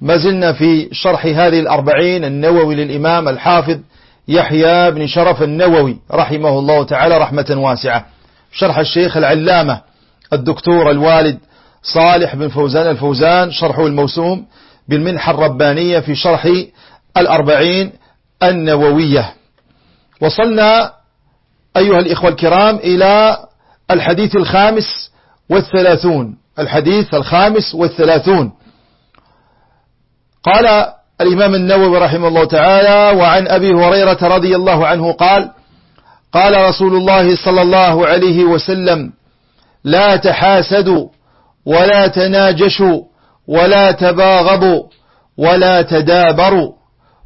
ما زلنا في شرح هذه الأربعين النووي للإمام الحافظ يحيى بن شرف النووي رحمه الله تعالى رحمة واسعة. شرح الشيخ العلامة الدكتور الوالد صالح بن فوزان الفوزان شرحه الموسوم بالمنحة الربانية في شرح الأربعين النووية. وصلنا أيها الإخوة الكرام إلى الحديث الخامس والثلاثون. الحديث الخامس والثلاثون. قال الإمام النووي رحمه الله تعالى وعن أبي هريرة رضي الله عنه قال قال رسول الله صلى الله عليه وسلم لا تحاسدوا ولا تناجشوا ولا تباغضوا ولا تدابروا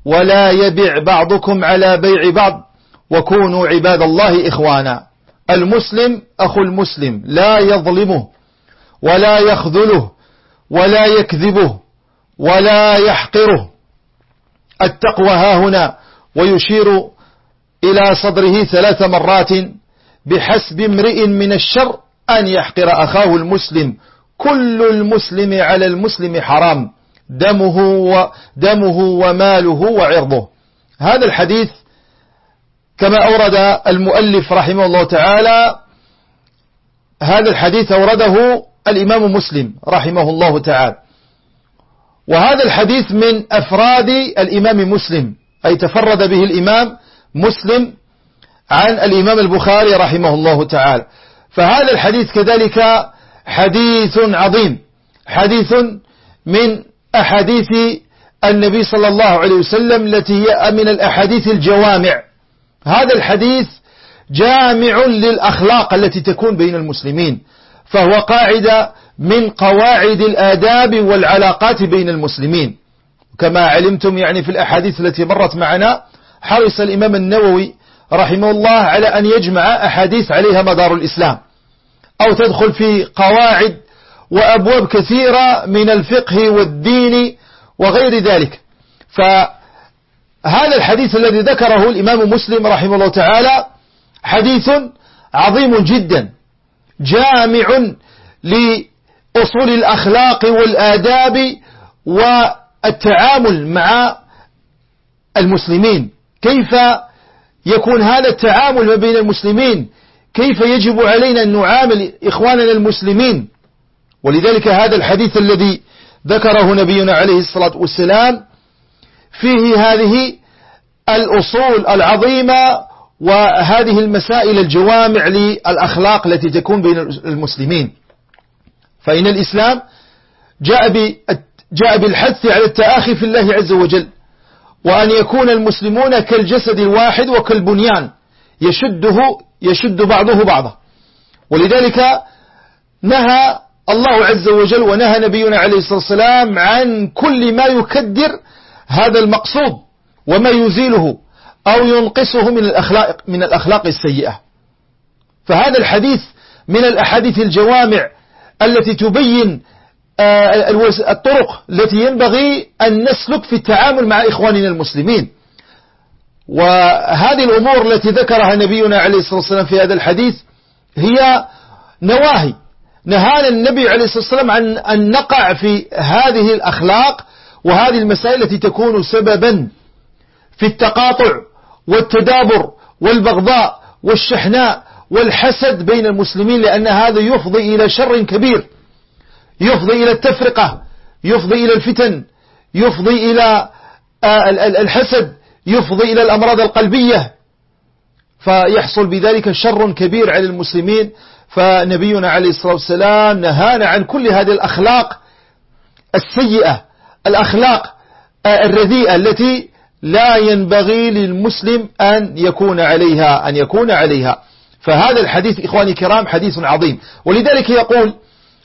ولا يبع بعضكم على بيع بعض وكونوا عباد الله إخوانا المسلم أخو المسلم لا يظلمه ولا يخذله ولا يكذبه ولا يحقره. التقوى ها هنا ويشير إلى صدره ثلاث مرات بحسب امرئ من الشر أن يحقر أخاه المسلم. كل المسلم على المسلم حرام. دمه, ودمه وماله وعرضه. هذا الحديث كما أورد المؤلف رحمه الله تعالى هذا الحديث أورده الإمام مسلم رحمه الله تعالى. وهذا الحديث من أفراد الإمام مسلم أي تفرد به الإمام مسلم عن الإمام البخاري رحمه الله تعالى. فهذا الحديث كذلك حديث عظيم حديث من أحاديث النبي صلى الله عليه وسلم التي هي من الأحاديث الجوامع. هذا الحديث جامع للأخلاق التي تكون بين المسلمين فهو قاعدة من قواعد الآداب والعلاقات بين المسلمين. كما علمتم يعني في الأحاديث التي مرت معنا حرص الإمام النووي رحمه الله على أن يجمع أحاديث عليها مدار الإسلام. أو تدخل في قواعد وأبواب كثيرة من الفقه والدين وغير ذلك. فهذا الحديث الذي ذكره الإمام مسلم رحمه الله تعالى حديث عظيم جدا جامع لأصول الأخلاق والآداب والتعامل مع المسلمين. كيف يكون هذا التعامل ما بين المسلمين؟ كيف يجب علينا أن نعامل إخواننا المسلمين؟ ولذلك هذا الحديث الذي ذكره نبينا عليه الصلاة والسلام فيه هذه الأصول العظيمة وهذه المسائل الجوامع للأخلاق التي تكون بين المسلمين. فإن الإسلام جاء جاء بالحث على التآخي في الله عز وجل وأن يكون المسلمون كالجسد الواحد وكالبنيان يشده يشد بعضه بعضا. ولذلك نهى الله عز وجل ونهى نبينا عليه الصلاة والسلام عن كل ما يكدر هذا المقصود وما يزيله أو ينقصه من الأخلاق, من الأخلاق السيئة. فهذا الحديث من الأحاديث الجوامع التي تبين آه، الطرق التي ينبغي أن نسلك في التعامل مع إخواننا المسلمين. وهذه الأمور التي ذكرها نبينا عليه الصلاة والسلام في هذا الحديث هي نواهي. نهانا النبي عليه الصلاة والسلام عن أن نقع في هذه الأخلاق وهذه المسائل التي تكون سببا في التقاطع والتدابر والبغضاء والشحناء والحسد بين المسلمين لأن هذا يفضي إلى شر كبير. يفضي إلى التفرقة يفضي إلى الفتن يفضي إلى آه، الحسد يفضي إلى الأمراض القلبية. فيحصل بذلك شر كبير على المسلمين. فنبينا عليه الصلاة والسلام نهانا عن كل هذه الأخلاق السيئة الأخلاق آه، الرديئة التي لا ينبغي للمسلم أن يكون عليها أن يكون عليها. فهذا الحديث إخواني الكرام حديث عظيم. ولذلك يقول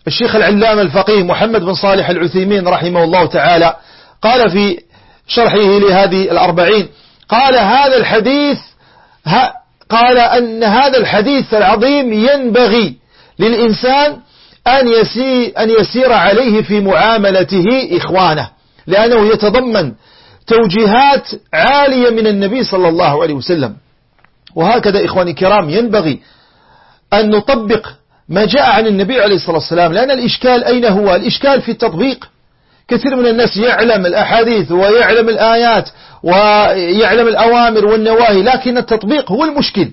الشيخ العلام الفقيه محمد بن صالح العثيمين رحمه الله تعالى قال في شرحه لهذه الأربعين قال هذا الحديث قال أن هذا الحديث العظيم ينبغي للإنسان أن يسير, أن يسير عليه في معاملته إخوانه لأنه يتضمن توجيهات عالية من النبي صلى الله عليه وسلم. وهكذا إخواني الكرام ينبغي أن نطبق ما جاء عن النبي عليه الصلاة والسلام لأن الإشكال أين هو؟ الإشكال في التطبيق. كثير من الناس يعلم الأحاديث ويعلم الآيات ويعلم الأوامر والنواهي لكن التطبيق هو المشكل.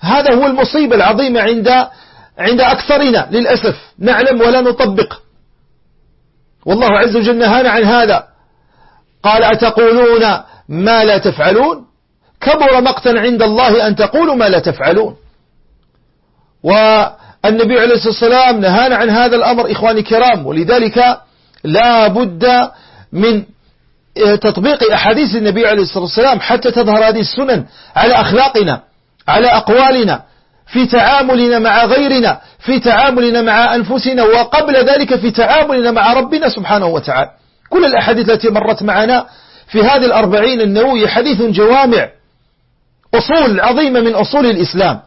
هذا هو المصيبة العظيمة عند عند أكثرنا للأسف. نعلم ولا نطبق. والله عز وجل نهانا عن هذا. قال أتقولون ما لا تفعلون؟ كبر مقتا عند الله أن تقولوا ما لا تفعلون. والنبي عليه الصلاة والسلام نهانا عن هذا الأمر إخواني الكرام ولذلك لا بد من تطبيق أحاديث النبي عليه الصلاة والسلام حتى تظهر هذه السنن على أخلاقنا على أقوالنا في تعاملنا مع غيرنا في تعاملنا مع أنفسنا وقبل ذلك في تعاملنا مع ربنا سبحانه وتعالى. كل الأحاديث التي مرت معنا في هذه الأربعين النووية حديث جوامع. أصول عظيمة من أصول الإسلام.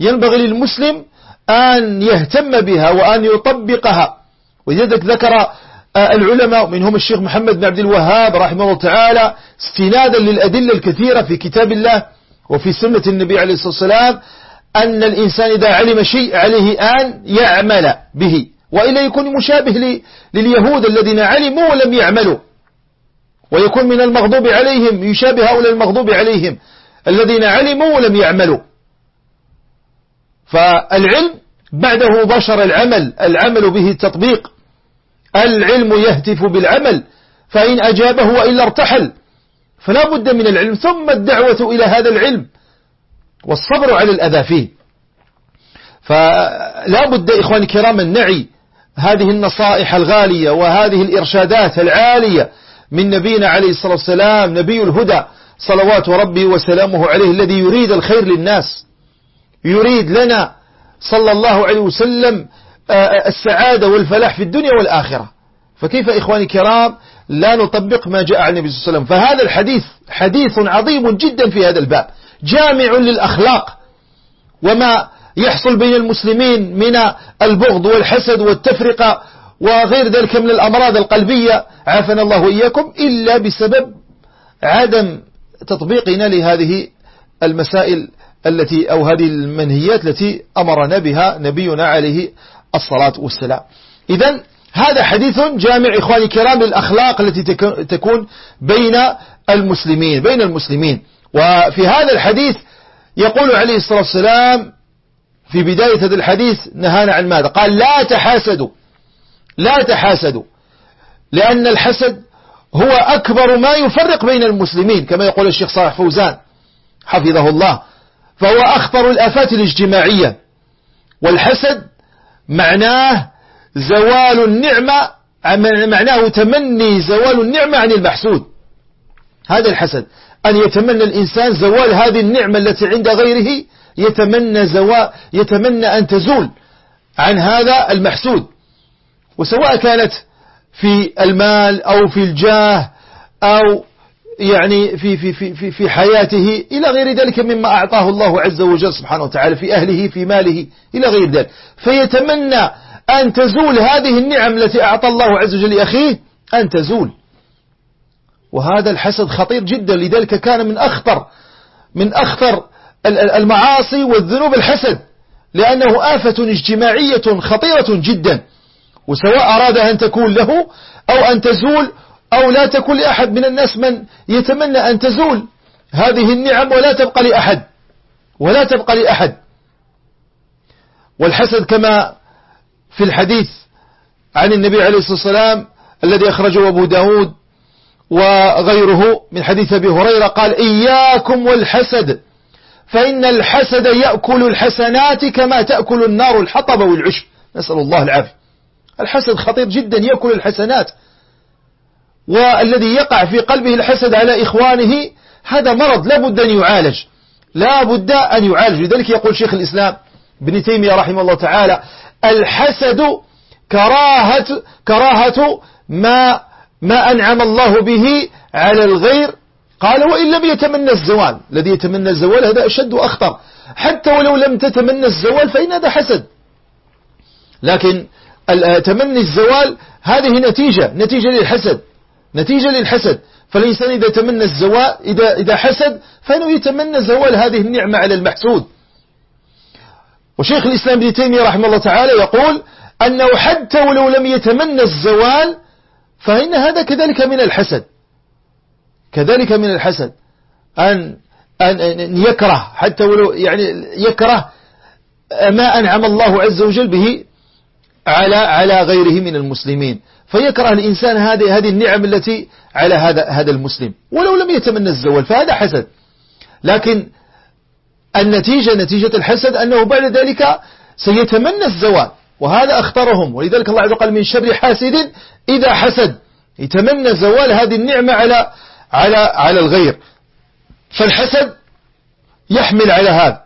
ينبغي للمسلم أن يهتم بها وأن يطبقها. ولذلك ذكر آه، العلماء منهم الشيخ محمد بن عبد الوهاب رحمه الله تعالى استنادا للأدلة الكثيرة في كتاب الله وفي سنة النبي عليه الصلاة والسلام أن الإنسان إذا علم شيء عليه أن يعمل به. وإلا يكون مشابه لليهود الذين علموا ولم يعملوا. ويكون من المغضوب عليهم يشابه هؤلاء المغضوب عليهم. الذين علموا ولم يعملوا. فالعلم بعده بشر العمل العمل به التطبيق. العلم يهتف بالعمل فإن أجابه وإلا ارتحل. فلا بد من العلم. ثم الدعوة إلى هذا العلم والصبر على الأذى فيه. فلا بد إخواني الكرام أن نعي هذه النصائح الغالية وهذه الإرشادات العالية من نبينا عليه الصلاة والسلام نبي الهدى. صلوات ربي وسلامه عليه الذي يريد الخير للناس. يريد لنا صلى الله عليه وسلم آه، السعادة والفلاح في الدنيا والآخرة. فكيف إخواني الكرام؟ لا نطبق ما جاء عن النبي صلى الله عليه وسلم. فهذا الحديث حديث عظيم جدا في هذا الباب. جامع للأخلاق. وما يحصل بين المسلمين من البغض والحسد والتفرقة وغير ذلك من الأمراض القلبية عافنا الله وإياكم إلا بسبب عدم تطبيقنا لهذه المسائل التي أو هذه المنهيات التي أمرنا بها نبينا عليه الصلاة والسلام. إذا هذا حديث جامع إخواني الكرام للأخلاق التي تكون بين المسلمين بين المسلمين. وفي هذا الحديث يقول عليه الصلاة والسلام في بداية هذا الحديث نهانا عن ماذا؟ قال لا تحاسدوا لا تحاسدوا لأن الحسد هو أكبر ما يفرق بين المسلمين كما يقول الشيخ صالح فوزان حفظه الله فهو أخطر الآفات الاجتماعية. والحسد معناه زوال النعمة معناه تمني زوال النعمة عن المحسود. هذا الحسد أن يتمنى الإنسان زوال هذه النعمة التي عند غيره يتمنى زوال يتمنى أن تزول عن هذا المحسود. وسواء كانت في المال أو في الجاه أو يعني في في في في حياته إلى غير ذلك مما أعطاه الله عز وجل سبحانه وتعالى في أهله في ماله إلى غير ذلك. فيتمنى أن تزول هذه النعم التي أعطى الله عز وجل لأخيه أن تزول. وهذا الحسد خطير جدا لذلك كان من أخطر من أخطر المعاصي والذنوب الحسد لأنه آفة اجتماعية خطيرة جدا. وسواء أراد أن تكون له أو أن تزول أو لا تكون لأحد من الناس من يتمنى أن تزول. هذه النعم ولا تبقى لأحد ولا تبقى لأحد. والحسد كما في الحديث عن النبي عليه الصلاة والسلام الذي أخرجه أبو داود وغيره من حديث أبي هريرة قال إياكم والحسد فإن الحسد يأكل الحسنات كما تأكل النار الحطب والعشب. نسأل الله العافية. الحسد خطير جدا يأكل الحسنات. والذي يقع في قلبه الحسد على إخوانه هذا مرض لا بد أن يعالج. لا بد أن يعالج. لذلك يقول شيخ الإسلام ابن تيمية رحمه الله تعالى الحسد كراهة, كراهة ما ما أنعم الله به على الغير. قال وإن لم يتمنى الزوال. الذي يتمنى الزوال هذا أشد وأخطر. حتى ولو لم تتمنى الزوال فإن هذا حسد. لكن تمني الزوال هذه نتيجة نتيجة للحسد نتيجة للحسد. فالإنسان إذا تمنى الزوال إذا, إذا حسد فإنه يتمنى زوال هذه النعمة على المحسود. وشيخ الإسلام ابن تيمية رحمه الله تعالى يقول أنه حتى ولو لم يتمنى الزوال فإن هذا كذلك من الحسد. كذلك من الحسد. أن أن يكره حتى ولو يعني يكره ما أنعم الله عز وجل به على على غيره من المسلمين. فيكره الإنسان هذه هذه النعم التي على هذا هذا المسلم. ولو لم يتمنى الزوال فهذا حسد. لكن النتيجة نتيجة الحسد أنه بعد ذلك سيتمنى الزوال. وهذا أخطرهم. ولذلك الله عز وجل من شر حاسد إذا حسد. يتمنى زوال هذه النعمة على على على الغير. فالحسد يحمل على هذا.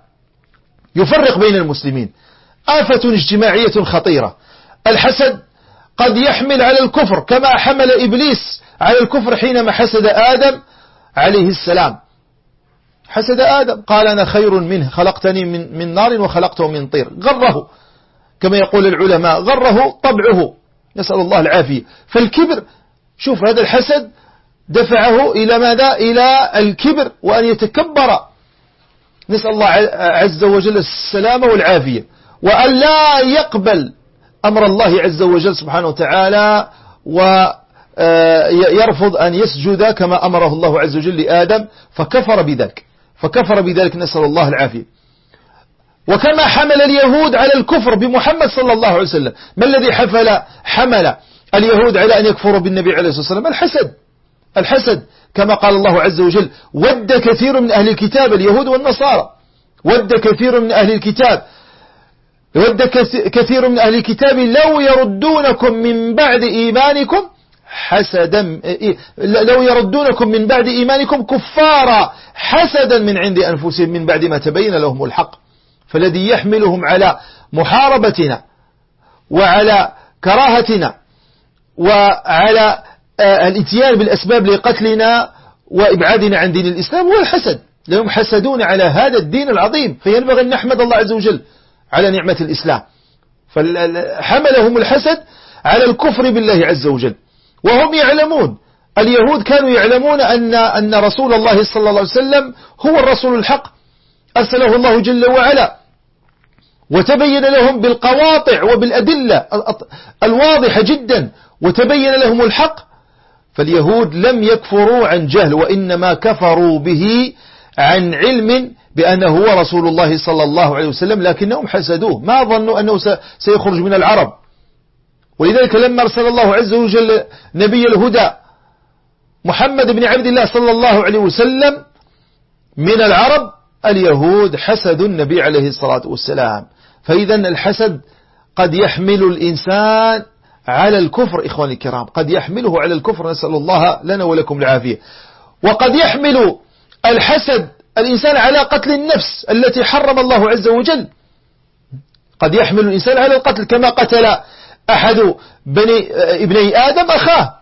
يفرق بين المسلمين. آفة اجتماعية خطيرة. الحسد قد يحمل على الكفر كما حمل إبليس على الكفر حينما حسد آدم عليه السلام. حسد آدم. قال أنا خير منه خلقتني من, من نار وخلقته من طير. غره كما يقول العلماء غره طبعه. نسأل الله العافية. فالكبر شوف هذا الحسد دفعه إلى ماذا؟ إلى الكبر وأن يتكبر. نسأل الله عز وجل السلامة والعافية. وأن لا يقبل أمر الله عز وجل سبحانه وتعالى ويرفض أن يسجد كما أمره الله عز وجل لآدم فكفر بذلك. فكفر بذلك نسأل الله العافية. وكما حمل اليهود على الكفر بمحمد صلى الله عليه وسلم. ما الذي حفل؟ حمل اليهود على أن يكفروا بالنبي عليه الصلاة والسلام. الحسد. الحسد. كما قال الله عز وجل ود كثير من أهل الكتاب اليهود والنصارى. ود كثير من أهل الكتاب. ود كثير من أهل الكتاب لو يردونكم من بعد إيمانكم حسدا لو يردونكم من بعد إيمانكم كفارا حسدا من عند أنفسهم من بعد ما تبين لهم الحق فالذي يحملهم على محاربتنا وعلى كراهتنا وعلى آه، الاتيان بالأسباب لقتلنا وإبعادنا عن دين الإسلام هو الحسد لهم حسدون على هذا الدين العظيم فينبغي أن نحمد الله عز وجل على نعمة الإسلام. فحملهم الحسد على الكفر بالله عز وجل. وهم يعلمون. اليهود كانوا يعلمون أن, أن رسول الله صلى الله عليه وسلم هو الرسول الحق. أرسله الله جل وعلا. وتبين لهم بالقواطع وبالأدلة الواضحة جدا. وتبين لهم الحق. فاليهود لم يكفروا عن جهل وإنما كفروا به عن علم بأنه هو رسول الله صلى الله عليه وسلم لكنهم حسدوه. ما ظنوا أنه سيخرج من العرب. ولذلك لما أرسل الله عز وجل نبي الهدى محمد بن عبد الله صلى الله عليه وسلم من العرب اليهود حسدوا النبي عليه الصلاة والسلام. فإذا الحسد قد يحمل الإنسان على الكفر إخواني الكرام. قد يحمله على الكفر نسأل الله لنا ولكم العافية. وقد يحمل الحسد الإنسان على قتل النفس التي حرم الله عز وجل. قد يحمل الإنسان على القتل كما قتل أحد بني ابني آدم أخاه.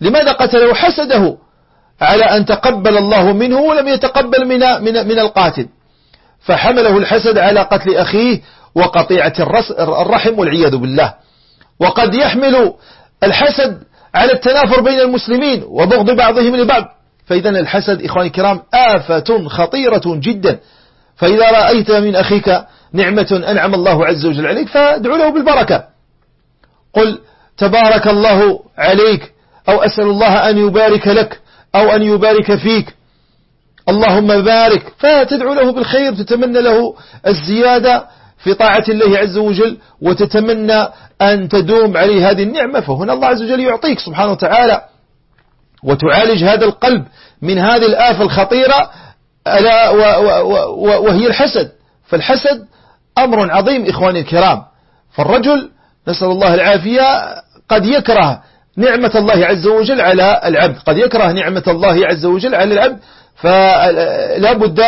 لماذا قتله؟ حسده على أن تقبل الله منه ولم يتقبل من, من, من القاتل. فحمله الحسد على قتل أخيه وقطيعة الرحم والعياذ بالله. وقد يحمل الحسد على التنافر بين المسلمين وبغض بعضهم لبعض. فإذا الحسد إخواني الكرام آفة خطيرة جدا. فإذا رأيت من أخيك نعمة أنعم الله عز وجل عليك فادعو له بالبركة. قل تبارك الله عليك أو أسأل الله أن يبارك لك أو أن يبارك فيك. اللهم بارك فتدعو له بالخير تتمنى له الزيادة في طاعة الله عز وجل وتتمنى أن تدوم عليه هذه النعمة فهنا الله عز وجل يعطيك سبحانه وتعالى وتعالج هذا القلب من هذه الآفة الخطيرة ألا وهي الحسد. فالحسد أمر عظيم إخواني الكرام. فالرجل نسأل الله العافية قد يكره نعمة الله عز وجل على العبد. قد يكره نعمة الله عز وجل على العبد. فلا بد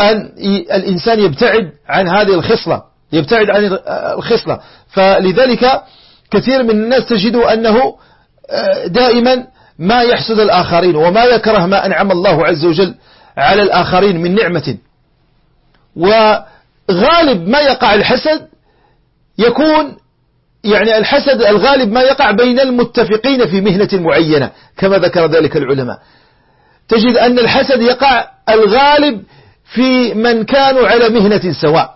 أن الإنسان يبتعد عن هذه الخصلة يبتعد عن الخصلة. فلذلك كثير من الناس تجد أنه آه، دائما ما يحسد الآخرين وما يكره ما أنعم الله عز وجل على الآخرين من نعمة. وغالب ما يقع الحسد يكون يعني الحسد الغالب ما يقع بين المتفقين في مهنة معينة كما ذكر ذلك العلماء. تجد أن الحسد يقع الغالب في من كانوا على مهنة سواء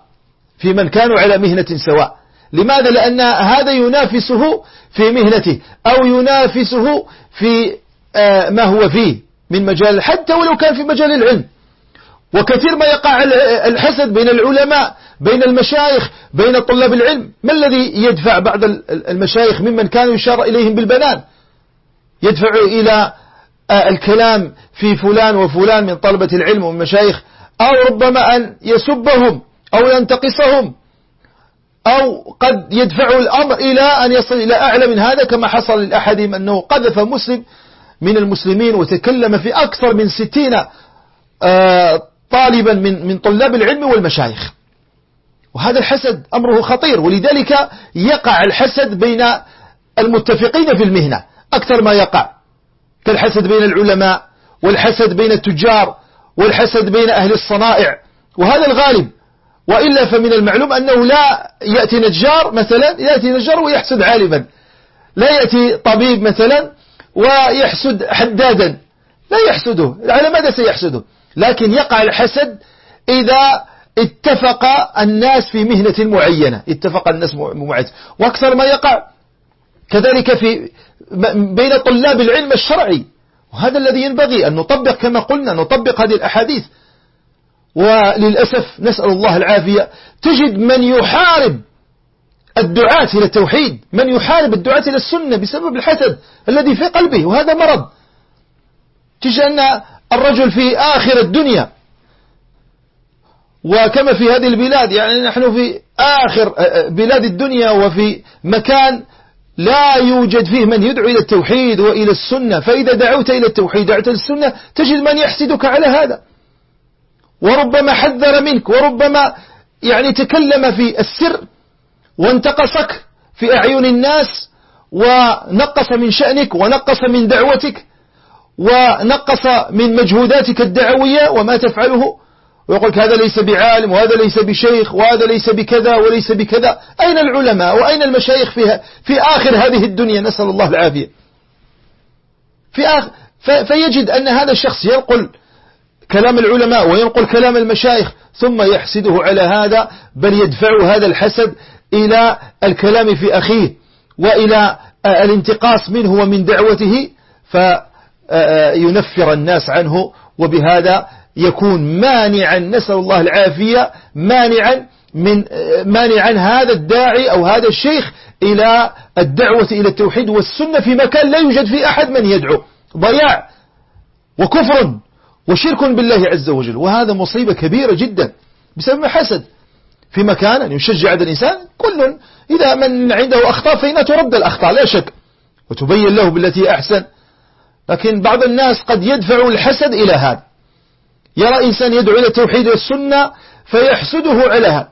في من كانوا على مهنة سواء. لماذا؟ لأن هذا ينافسه في مهنته أو ينافسه في آه، ما هو فيه من مجال حتى ولو كان في مجال العلم. وكثير ما يقع الحسد بين العلماء بين المشايخ بين طلاب العلم. ما الذي يدفع بعض المشايخ ممن كانوا يشار إليهم بالبنان؟ يدفع إلى آه، الكلام في فلان وفلان من طلبة العلم والمشايخ أو ربما أن يسبهم أو ينتقصهم. أو قد يدفع الأمر إلى أن يصل إلى أعلى من هذا كما حصل لأحدهم أنه قذف مسلم من المسلمين وتكلم في أكثر من ستين آه، طالبا من من طلاب العلم والمشايخ. وهذا الحسد أمره خطير ولذلك يقع الحسد بين المتفقين في المهنة أكثر ما يقع. كالحسد بين العلماء والحسد بين التجار والحسد بين أهل الصنائع. وهذا الغالب وإلا فمن المعلوم أنه لا يأتي نجار مثلا يأتي نجار ويحسد عالما. لا يأتي طبيب مثلا ويحسد حدادا. لا يحسده. على ماذا سيحسده؟ لكن يقع الحسد إذا اتفق الناس في مهنة معينة. اتفق الناس معينة وأكثر ما يقع كذلك في بين طلاب العلم الشرعي. وهذا الذي ينبغي أن نطبق كما قلنا نطبق هذه الأحاديث. وللأسف نسأل الله العافية. تجد من يحارب الدعاة إلى التوحيد من يحارب الدعاة إلى السنة بسبب الحسد الذي في قلبه وهذا مرض. تجد أن الرجل في آخر الدنيا وكما في هذه البلاد يعني نحن في آخر بلاد الدنيا وفي مكان لا يوجد فيه من يدعو إلى التوحيد وإلى السنة. فإذا دعوت إلى التوحيد دعوت إلى السنة تجد من يحسدك على هذا. وربما حذر منك وربما يعني تكلم في السر وانتقصك في أعين الناس ونقص من شأنك ونقص من دعوتك ونقص من مجهوداتك الدعوية وما تفعله. ويقول هذا ليس بعالم وهذا ليس بشيخ وهذا ليس بكذا وليس بكذا. أين العلماء وأين المشايخ فيها في آخر هذه الدنيا؟ نسأل الله العافية. في آخر فيجد أن هذا الشخص ينقل كلام العلماء وينقل كلام المشايخ ثم يحسده على هذا بل يدفع هذا الحسد إلى الكلام في أخيه وإلى الانتقاص منه ومن دعوته فينفر الناس عنه وبهذا يكون مانعا نسأل الله العافية مانعا من مانعا هذا الداعي أو هذا الشيخ إلى الدعوة إلى التوحيد والسنة في مكان لا يوجد فيه أحد من يدعو ضياع وكفر. وشرك بالله عز وجل. وهذا مصيبة كبيرة جدا بسبب حسد. في مكان يشجع هذا الإنسان كل إذا من عنده أخطاء فإنها ترد الأخطاء لا شك. وتبين له بالتي أحسن. لكن بعض الناس قد يدفع الحسد إلى هذا. يرى إنسان يدعو إلى التوحيد والسنة فيحسده على هذا.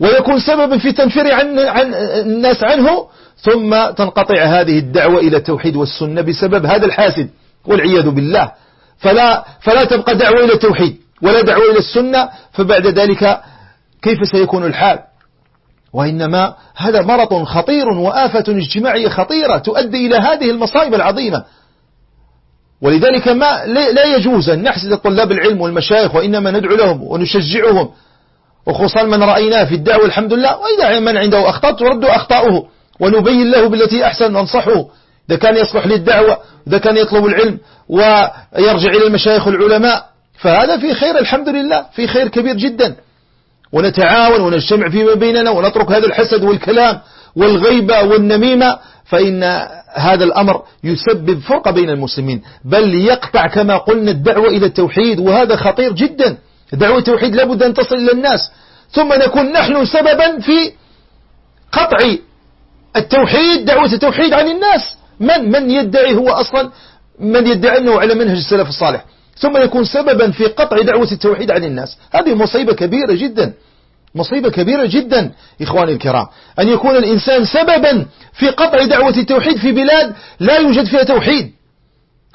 ويكون سببا في تنفير عن, عن الناس عنه ثم تنقطع هذه الدعوة إلى التوحيد والسنة بسبب هذا الحاسد. والعياذ بالله. فلا, فلا تبقى دعوة إلى التوحيد ولا دعوة إلى السنة فبعد ذلك كيف سيكون الحال؟ وإنما هذا مرض خطير وآفة اجتماعية خطيرة تؤدي إلى هذه المصائب العظيمة. ولذلك ما لا يجوز أن نحسد طلاب العلم والمشايخ وإنما ندعو لهم ونشجعهم. وخصوصا من رأيناه في الدعوة الحمد لله وإذا من عنده أخطاء ترد أخطاؤه ونبين له بالتي أحسن ننصحه. إذا كان يصلح للدعوة إذا كان يطلب العلم ويرجع إلى المشايخ العلماء فهذا في خير الحمد لله في خير كبير جدا. ونتعاون ونجتمع فيما بيننا ونترك هذا الحسد والكلام والغيبة والنميمة فإن هذا الأمر يسبب فرق بين المسلمين. بل يقطع كما قلنا الدعوة إلى التوحيد وهذا خطير جدا. دعوة التوحيد لابد أن تصل إلى الناس. ثم نكون نحن سببا في قطع التوحيد دعوة التوحيد عن الناس. من من يدعي هو أصلا من يدعي أنه على منهج السلف الصالح. ثم يكون سببا في قطع دعوة التوحيد عن الناس. هذه مصيبة كبيرة جدا. مصيبة كبيرة جدا إخواني الكرام. أن يكون الإنسان سببا في قطع دعوة التوحيد في بلاد لا يوجد فيها توحيد.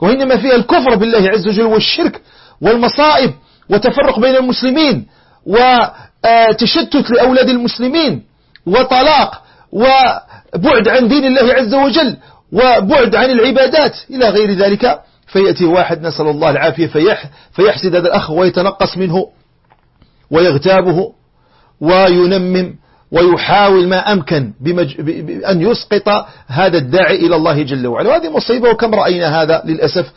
وإنما فيها الكفر بالله عز وجل والشرك والمصائب وتفرق بين المسلمين وتشتت لأولاد المسلمين وطلاق وبعد عن دين الله عز وجل وبعد عن العبادات إلى غير ذلك فيأتي واحد نسأل الله العافية فيح فيحسد هذا الأخ ويتنقص منه ويغتابه وينمم ويحاول ما أمكن. أن يسقط هذا الداعي إلى الله جل وعلا وهذه مصيبة وكم رأينا هذا للأسف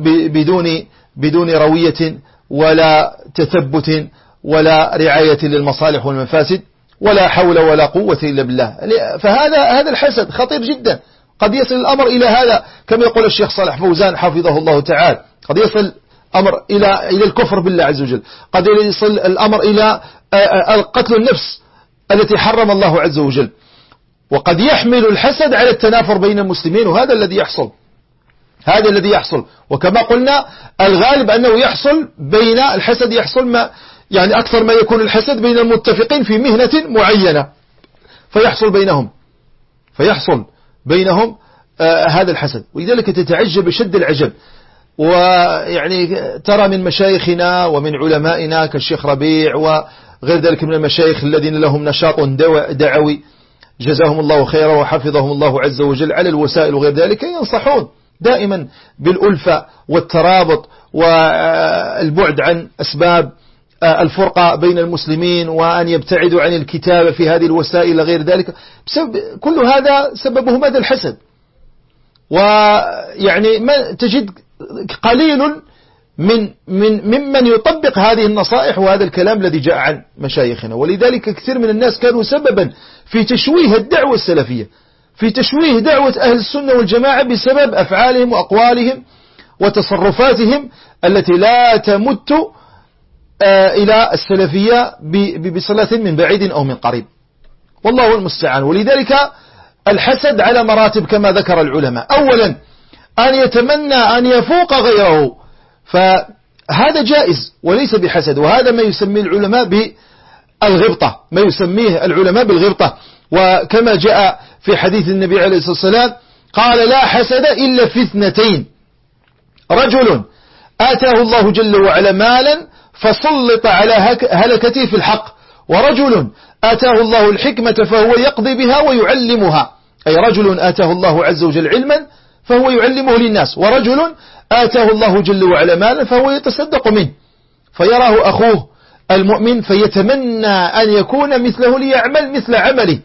وبدون بدون روية ولا تثبت ولا رعاية للمصالح والمفاسد ولا حول ولا قوة إلا بالله. فهذا هذا الحسد خطير جدا. قد يصل الأمر إلى هذا كما يقول الشيخ صالح فوزان حفظه الله تعالى. قد يصل أمر إلى إلى الكفر بالله عز وجل. قد يصل الأمر إلى قتل النفس التي حرم الله عز وجل. وقد يحمل الحسد على التنافر بين المسلمين وهذا الذي يحصل. هذا الذي يحصل. وكما قلنا الغالب أنه يحصل بين الحسد يحصل ما يعني أكثر ما يكون الحسد بين المتفقين في مهنة معينة. فيحصل بينهم. فيحصل بينهم آه هذا الحسد. ولذلك تتعجب بشد العجب ويعني ترى من مشايخنا ومن علمائنا كالشيخ ربيع وغير ذلك من المشايخ الذين لهم نشاط دعوي. جزاهم الله خيرا وحفظهم الله عز وجل على الوسائل وغير ذلك. ينصحون دائما بالألفة والترابط والبعد عن أسباب الفرقة بين المسلمين وأن يبتعدوا عن الكتابة في هذه الوسائل غير ذلك. بسبب كل هذا سببه ماذا الحسد. ويعني ما تجد قليل من من ممن يطبق هذه النصائح وهذا الكلام الذي جاء عن مشايخنا. ولذلك كثير من الناس كانوا سببا في تشويه الدعوة السلفية في تشويه دعوة أهل السنة والجماعة بسبب أفعالهم وأقوالهم وتصرفاتهم التي لا تمت آه، إلى السلفية بصلاة من بعيد أو من قريب. والله المستعان. ولذلك الحسد على مراتب كما ذكر العلماء. أولا أن يتمنى أن يفوق غيره. فهذا جائز وليس بحسد. وهذا ما يسميه العلماء بالغبطة. ما يسميه العلماء بالغبطة. وكما جاء في حديث النبي عليه الصلاة والسلام قال لا حسد إلا في اثنتين. رجل آتاه الله جل وعلا مالا فسلط على هلكته في الحق. ورجل آتاه الله الحكمة فهو يقضي بها ويعلمها. أي رجل آتاه الله عز وجل علما فهو يعلمه للناس. ورجل آتاه الله جل وعلا مالا فهو يتصدق منه. فيراه أخوه المؤمن فيتمنى أن يكون مثله ليعمل مثل عمله.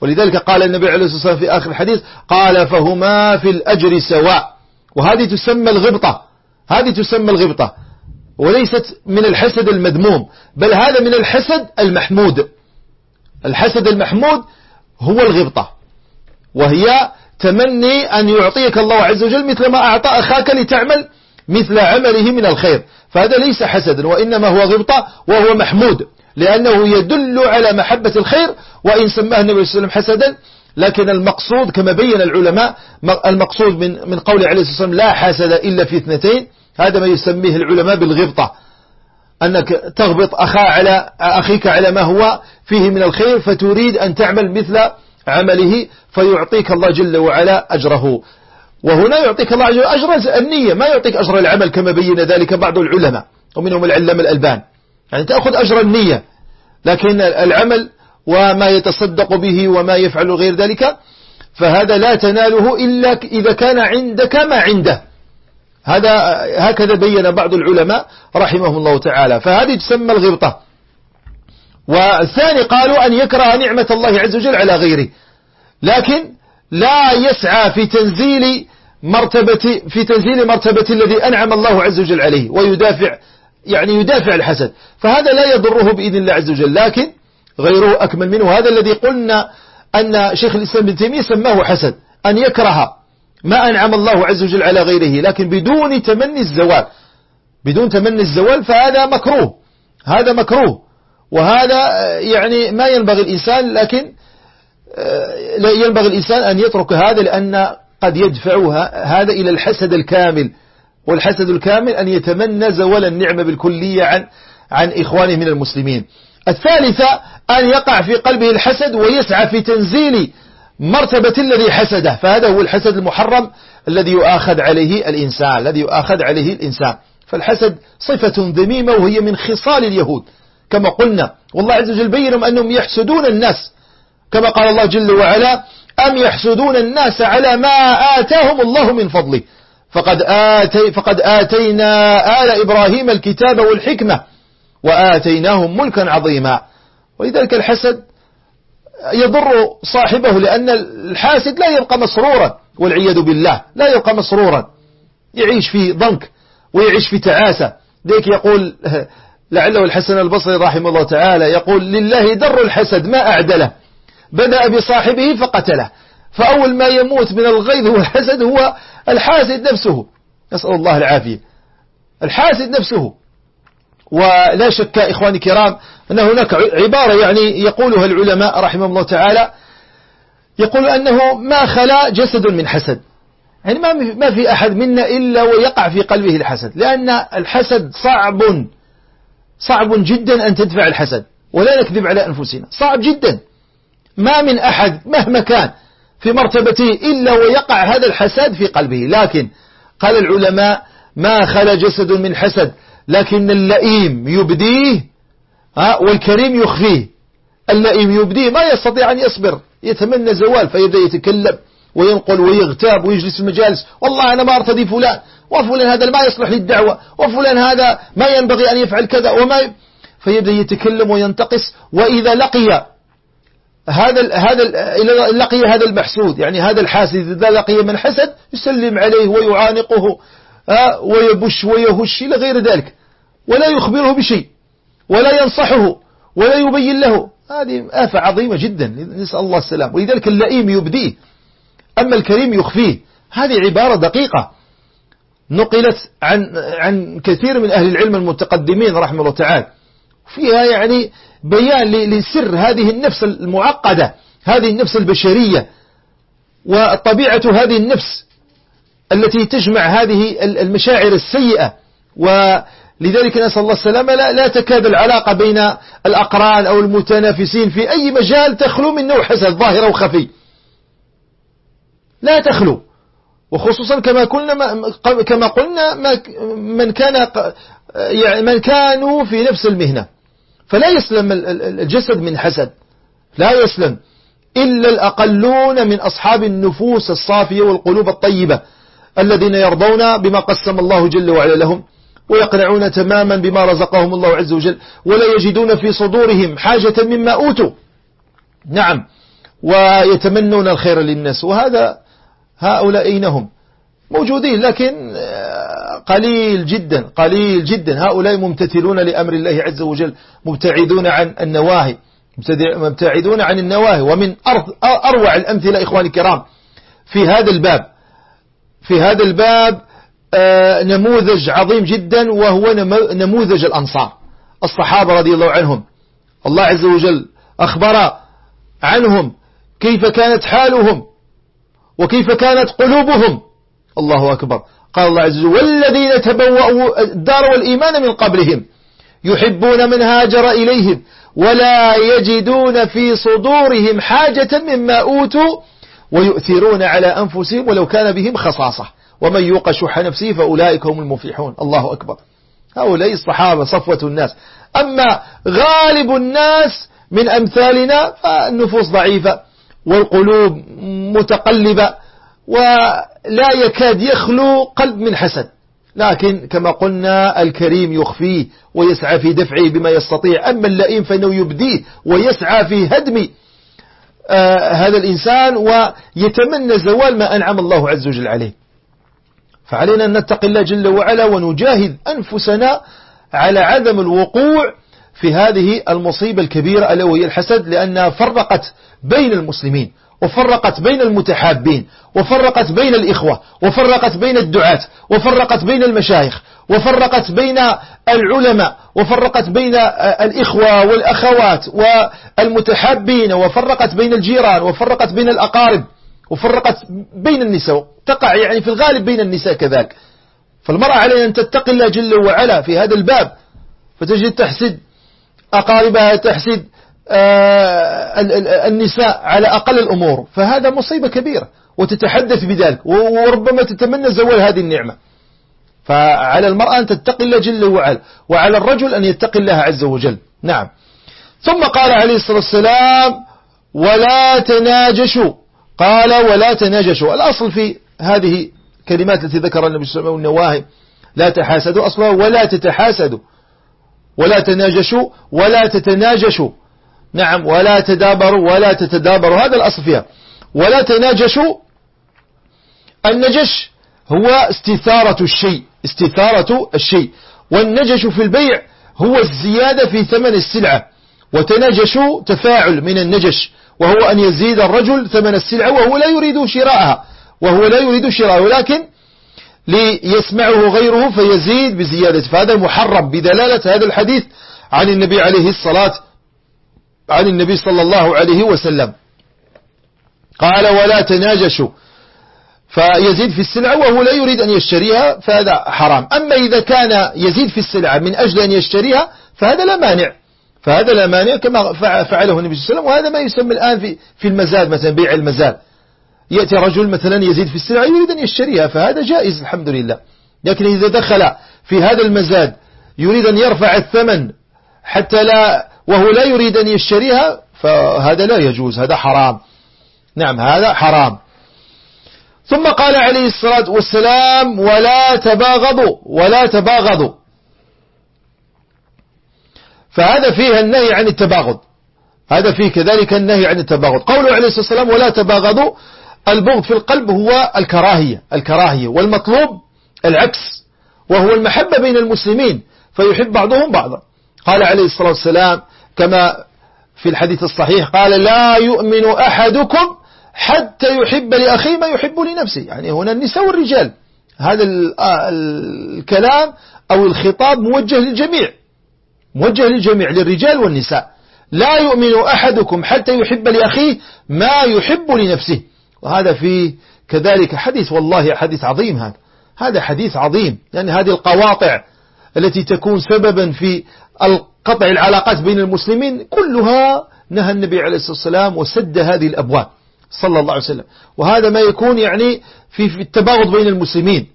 ولذلك قال النبي عليه الصلاة والسلام في آخر الحديث قال فهما في الأجر سواء. وهذه تسمى الغبطة. هذه تسمى الغبطة. وليست من الحسد المذموم بل هذا من الحسد المحمود. الحسد المحمود هو الغبطة وهي تمني أن يعطيك الله عز وجل مثل ما أعطى أخاك لتعمل مثل عمله من الخير. فهذا ليس حسدا وإنما هو غبطة وهو محمود لأنه يدل على محبة الخير وإن سماه النبي صلى الله عليه وسلم حسدا. لكن المقصود كما بين العلماء المقصود من من قول عليه الصلاة والسلام لا حسد إلا في اثنتين هذا ما يسميه العلماء بالغبطة أنك تغبط أخا على أخيك على ما هو فيه من الخير فتريد أن تعمل مثل عمله فيعطيك الله جل وعلا أجره. وهنا يعطيك الله أجر, النية ما يعطيك أجر العمل كما بين ذلك بعض العلماء ومنهم العلم الألبان يعني تأخذ أجر النية لكن العمل وما يتصدق به وما يفعل غير ذلك فهذا لا تناله إلا إذا كان عندك ما عنده. هذا هكذا بين بعض العلماء رحمهم الله تعالى. فهذه تسمى الغبطة. والثاني قالوا أن يكره نعمة الله عز وجل على غيره. لكن لا يسعى في تنزيل مرتبة في تنزيل مرتبة الذي أنعم الله عز وجل عليه ويدافع يعني يدافع الحسد. فهذا لا يضره بإذن الله عز وجل. لكن غيره أكمل منه. هذا الذي قلنا أن شيخ الإسلام بن تيمية سماه حسد أن يكره ما أنعم الله عز وجل على غيره لكن بدون تمني الزوال. بدون تمني الزوال فهذا مكروه. هذا مكروه. وهذا يعني ما ينبغي الإنسان لكن لا ينبغي الإنسان أن يترك هذا لأن قد يدفع هذا إلى الحسد الكامل. والحسد الكامل أن يتمنى زوال النعمة بالكلية عن عن إخوانه من المسلمين. الثالثة أن يقع في قلبه الحسد ويسعى في تنزيل مرتبة الذي حسده فهذا هو الحسد المحرم الذي يؤاخذ عليه الإنسان الذي يؤاخذ عليه الإنسان. فالحسد صفة ذميمة وهي من خصال اليهود. كما قلنا والله عز وجل بينهم أنهم يحسدون الناس. كما قال الله جل وعلا أم يحسدون الناس على ما آتاهم الله من فضله. فقد, آتي فقد آتينا آل إبراهيم الكتاب والحكمة وآتيناهم ملكا عظيما. ولذلك الحسد يضر صاحبه لأن الحاسد لا يبقى مسرورا والعياذ بالله لا يبقى مسرورا. يعيش في ضنك ويعيش في تعاسة. ذلك يقول لعله الحسن البصري رحمه الله تعالى يقول لله در الحسد ما أعدله. بدأ بصاحبه فقتله. فأول ما يموت من الغيظ والحسد هو الحاسد نفسه. نسأل الله العافية. الحاسد نفسه. ولا شك إخواني الكرام أن هناك عبارة يعني يقولها العلماء رحمه الله تعالى يقول أنه ما خلا جسد من حسد. يعني ما ما في أحد منا إلا ويقع في قلبه الحسد لأن الحسد صعب صعب جدا أن تدفع الحسد ولا نكذب على أنفسنا صعب جدا. ما من أحد مهما كان في مرتبته إلا ويقع هذا الحسد في قلبه. لكن قال العلماء ما خلا جسد من حسد لكن اللئيم يبديه والكريم يخفيه. اللئيم يبديه ما يستطيع أن يصبر. يتمنى زوال فيبدأ يتكلم وينقل ويغتاب ويجلس في المجالس. والله أنا ما أرتدي فلان. وفلان هذا ما يصلح للدعوة. وفلان هذا ما ينبغي أن يفعل كذا. وما فيبدأ يتكلم وينتقص. وإذا لقي هذا هذا لقي هذا المحسود يعني هذا الحاسد إذا لقي من حسد يسلم عليه ويعانقه ويبش ويهش إلى غير ذلك. ولا يخبره بشيء. ولا ينصحه ولا يبين له. هذه آفة عظيمة جدا. نسأل الله السلام ولذلك اللئيم يبديه أما الكريم يخفيه. هذه عبارة دقيقة. نقلت عن عن كثير من أهل العلم المتقدمين رحمه الله تعالى. فيها يعني بيان لسر هذه النفس المعقدة هذه النفس البشرية وطبيعة هذه النفس التي تجمع هذه المشاعر السيئة ولذلك نسأل الله السلامة لا, لا تكاد العلاقة بين الأقران أو المتنافسين في أي مجال تخلو من نوع حسد ظاهر وخفي لا تخلو. وخصوصا كما قلنا كما قلنا من كان يعني من كانوا في نفس المهنة. فلا يسلم الجسد من حسد. لا يسلم. إلا الأقلون من أصحاب النفوس الصافية والقلوب الطيبة الذين يرضون بما قسم الله جل وعلا لهم. ويقنعون تماما بما رزقهم الله عز وجل ولا يجدون في صدورهم حاجة مما أوتوا. نعم. ويتمنون الخير للناس. وهذا هؤلاء أينهم موجودين لكن آه، قليل جدا قليل جدا. هؤلاء ممتثلون لأمر الله عز وجل مبتعدون عن النواهي. مبتعدون عن النواهي. ومن أروع الأمثلة إخواني الكرام في هذا الباب. في هذا الباب نموذج عظيم جدا وهو نموذج الأنصار. الصحابة رضي الله عنهم. الله عز وجل أخبر عنهم كيف كانت حالهم وكيف كانت قلوبهم. الله أكبر. قال الله عز وجل والذين تبوأوا الدار والإيمان من قبلهم يحبون من هاجر إليهم ولا يجدون في صدورهم حاجة مما أوتوا ويؤثرون على أنفسهم ولو كان بهم خصاصة. ومن يوق شح نفسه فأولئك هم المفلحون. الله أكبر. هؤلاء الصحابة صفوة الناس. أما غالب الناس من أمثالنا فالنفوس ضعيفة والقلوب متقلبة ولا يكاد يخلو قلب من حسد. لكن كما قلنا الكريم يخفيه ويسعى في دفعه بما يستطيع. أما اللئيم فإنه يبديه ويسعى في هدم آه هذا الإنسان ويتمنى زوال ما أنعم الله عز وجل عليه. فعلينا أن نتقي الله جل وعلا ونجاهد أنفسنا على عدم الوقوع في هذه المصيبة الكبيرة ألا وهي الحسد لأنها فرقت بين المسلمين وفرقت بين المتحابين وفرقت بين الإخوة وفرقت بين الدعاة وفرقت بين المشايخ وفرقت بين العلماء وفرقت بين الإخوة والأخوات والمتحابين وفرقت بين الجيران وفرقت بين الأقارب. وفرقت بين النساء تقع يعني في الغالب بين النساء كذلك فالمرأة عليها أن تتقي الله جل وعلا في هذا الباب. فتجد تحسد أقاربها تحسد آه، النساء على أقل الأمور. فهذا مصيبة كبيرة وتتحدث بذلك وربما تتمنى زوال هذه النعمة. فعلى المرأة أن تتقي الله جل وعلا وعلى الرجل أن يتقي الله عز وجل. نعم. ثم قال عليه الصلاة والسلام ولا تناجشوا. قال ولا تناجشوا. الأصل في هذه كلمات التي ذكر النبي صلى الله عليه وسلم والنواهي لا تحاسدوا أصلا ولا تتحاسدوا. ولا تناجشوا ولا تتناجشوا. نعم ولا تدابروا ولا تتدابروا. هذا الأصل فيها. ولا تناجشوا النجش هو استثارة الشيء استثارة الشيء. والنجش في البيع هو الزيادة في ثمن السلعة. وتناجشوا تفاعل من النجش. وهو أن يزيد الرجل ثمن السلعة وهو لا يريد شراءها وهو لا يريد شراءها ولكن ليسمعه غيره فيزيد بزيادة. فهذا محرم بدلالة هذا الحديث عن النبي عليه الصلاة عن النبي صلى الله عليه وسلم. قال ولا تناجشوا. فيزيد في السلعة وهو لا يريد أن يشتريها فهذا حرام. أما إذا كان يزيد في السلعة من أجل أن يشتريها فهذا لا مانع. فهذا لا مانع كما فعله النبي صلى الله عليه وسلم وهذا ما يسمى الآن في في المزاد مثلا بيع المزاد. يأتي رجل مثلا يزيد في السلعة يريد أن يشتريها فهذا جائز الحمد لله. لكن إذا دخل في هذا المزاد يريد أن يرفع الثمن حتى لا وهو لا يريد أن يشتريها فهذا لا يجوز هذا حرام. نعم هذا حرام. ثم قال عليه الصلاة والسلام ولا تباغضوا ولا تباغضوا. فهذا فيه النهي عن التباغض. هذا فيه كذلك النهي عن التباغض. قوله عليه الصلاة والسلام ولا تباغضوا. البغض في القلب هو الكراهية الكراهية والمطلوب العكس وهو المحبة بين المسلمين فيحب بعضهم بعضا. قال عليه الصلاة والسلام كما في الحديث الصحيح قال لا يؤمن أحدكم حتى يحب لأخيه ما يحب لنفسه. يعني هنا النساء والرجال. هذا آه، الكلام أو الخطاب موجه للجميع. موجه للجميع للرجال والنساء. لا يؤمن أحدكم حتى يحب لأخيه ما يحب لنفسه. وهذا فيه كذلك حديث والله حديث عظيم هذا. هذا حديث عظيم لأن يعني هذه القواطع التي تكون سببا في قطع العلاقات بين المسلمين كلها نهى النبي عليه الصلاة والسلام وسد هذه الأبواب صلى الله عليه وسلم. وهذا ما يكون يعني في, في التباغض بين المسلمين.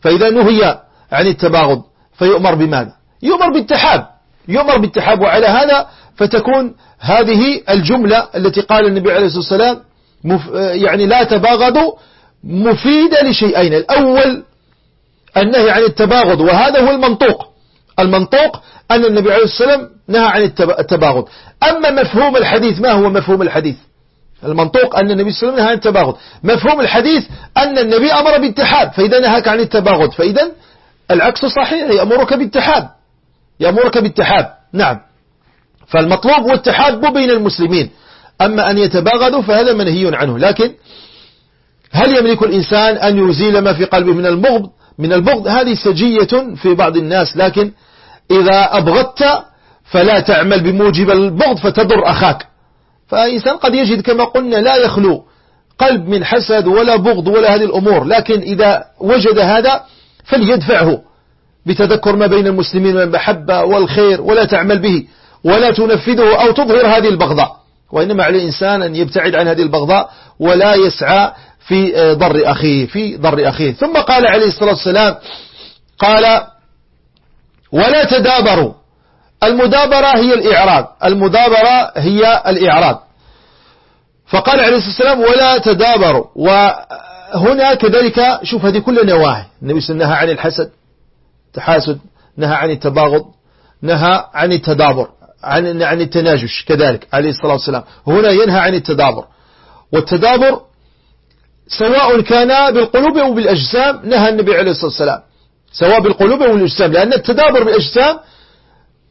فإذا نهي عن التباغض فيؤمر بماذا؟ يؤمر بالتحاب. يؤمر بالتحاب وعلى هذا فتكون هذه الجملة التي قال النبي عليه الصلاة والسلام يعني لا تباغضوا مفيدة لشيئين. الأول النهي عن التباغض وهذا هو المنطوق. المنطوق أن النبي عليه الصلاة والسلام نهى عن التباغض. أما مفهوم الحديث ما هو مفهوم الحديث؟ المنطوق أن النبي صلى الله عليه وسلم نهى عن التباغض. مفهوم الحديث أن النبي أمر بالتحاب فإذا نهاك عن التباغض. فإذا العكس صحيح يأمرك بالتحاب. يأمرك بالتحاب نعم. فالمطلوب هو التحاب بين المسلمين. أما أن يتباغضوا فهذا منهي عنه. لكن هل يملك الإنسان أن يزيل ما في قلبه من البغض من البغض؟ هذه سجية في بعض الناس. لكن إذا أبغضت فلا تعمل بموجب البغض فتضر أخاك. فإنسان قد يجد كما قلنا لا يخلو قلب من حسد ولا بغض ولا هذه الأمور. لكن إذا وجد هذا فليدفعه. بتذكر ما بين المسلمين من المحبة والخير ولا تعمل به ولا تنفذه أو تظهر هذه البغضاء. وإنما على الإنسان أن يبتعد عن هذه البغضاء ولا يسعى في ضر أخيه في ضر أخيه. ثم قال عليه الصلاة والسلام قال ولا تدابروا. المدابرة هي الإعراض. المدابرة هي الإعراض. فقال عليه الصلاة والسلام ولا تدابروا. وهنا كذلك شوف هذه كل نواهي. النبي نهى عن الحسد. تحاسد نهى عن التباغض نهى عن التدابر عن عن التناجش كذلك عليه الصلاة والسلام. هنا ينهى عن التدابر. والتدابر سواء كان بالقلوب أو بالأجسام نهى النبي عليه الصلاة والسلام. سواء بالقلوب أو بالأجسام لأن التدابر بالأجسام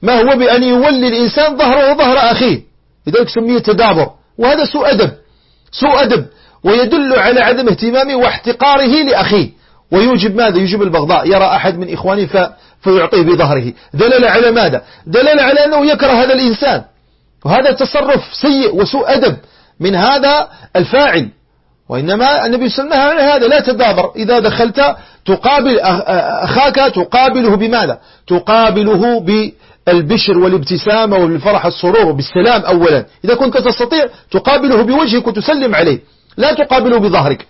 ما هو بأن يولي الإنسان ظهره وظهر أخيه. لذلك سميه تدابر. وهذا سوء أدب سوء أدب. ويدل على عدم اهتمامه واحتقاره لأخيه. ويوجب ماذا؟ يوجب البغضاء. يرى أحد من إخوانه ف... فيعطيه بظهره. دلل على ماذا؟ دلل على أنه يكره هذا الإنسان. وهذا تصرف سيء وسوء أدب من هذا الفاعل. وإنما النبي صلى الله عليه وسلم هذا. لا تدابر. إذا دخلت تقابل أخاك تقابله بماذا؟ تقابله بالبشر والابتسامة والفرح السرور بالسلام أولا. إذا كنت تستطيع تقابله بوجهك وتسلم عليه. لا تقابله بظهرك.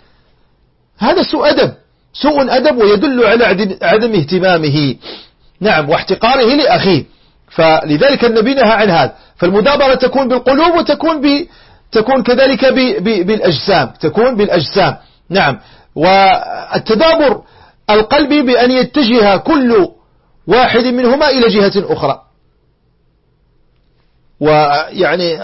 هذا سوء أدب. سوء أدب ويدل على عدم اهتمامه. نعم واحتقاره لأخيه. فلذلك النبي نهى عن هذا. فالمدابرة تكون بالقلوب وتكون ب تكون كذلك ب ب بالأجسام. تكون بالأجسام. نعم. والتدابر القلبي بأن يتجه كل واحد منهما إلى جهة أخرى. ويعني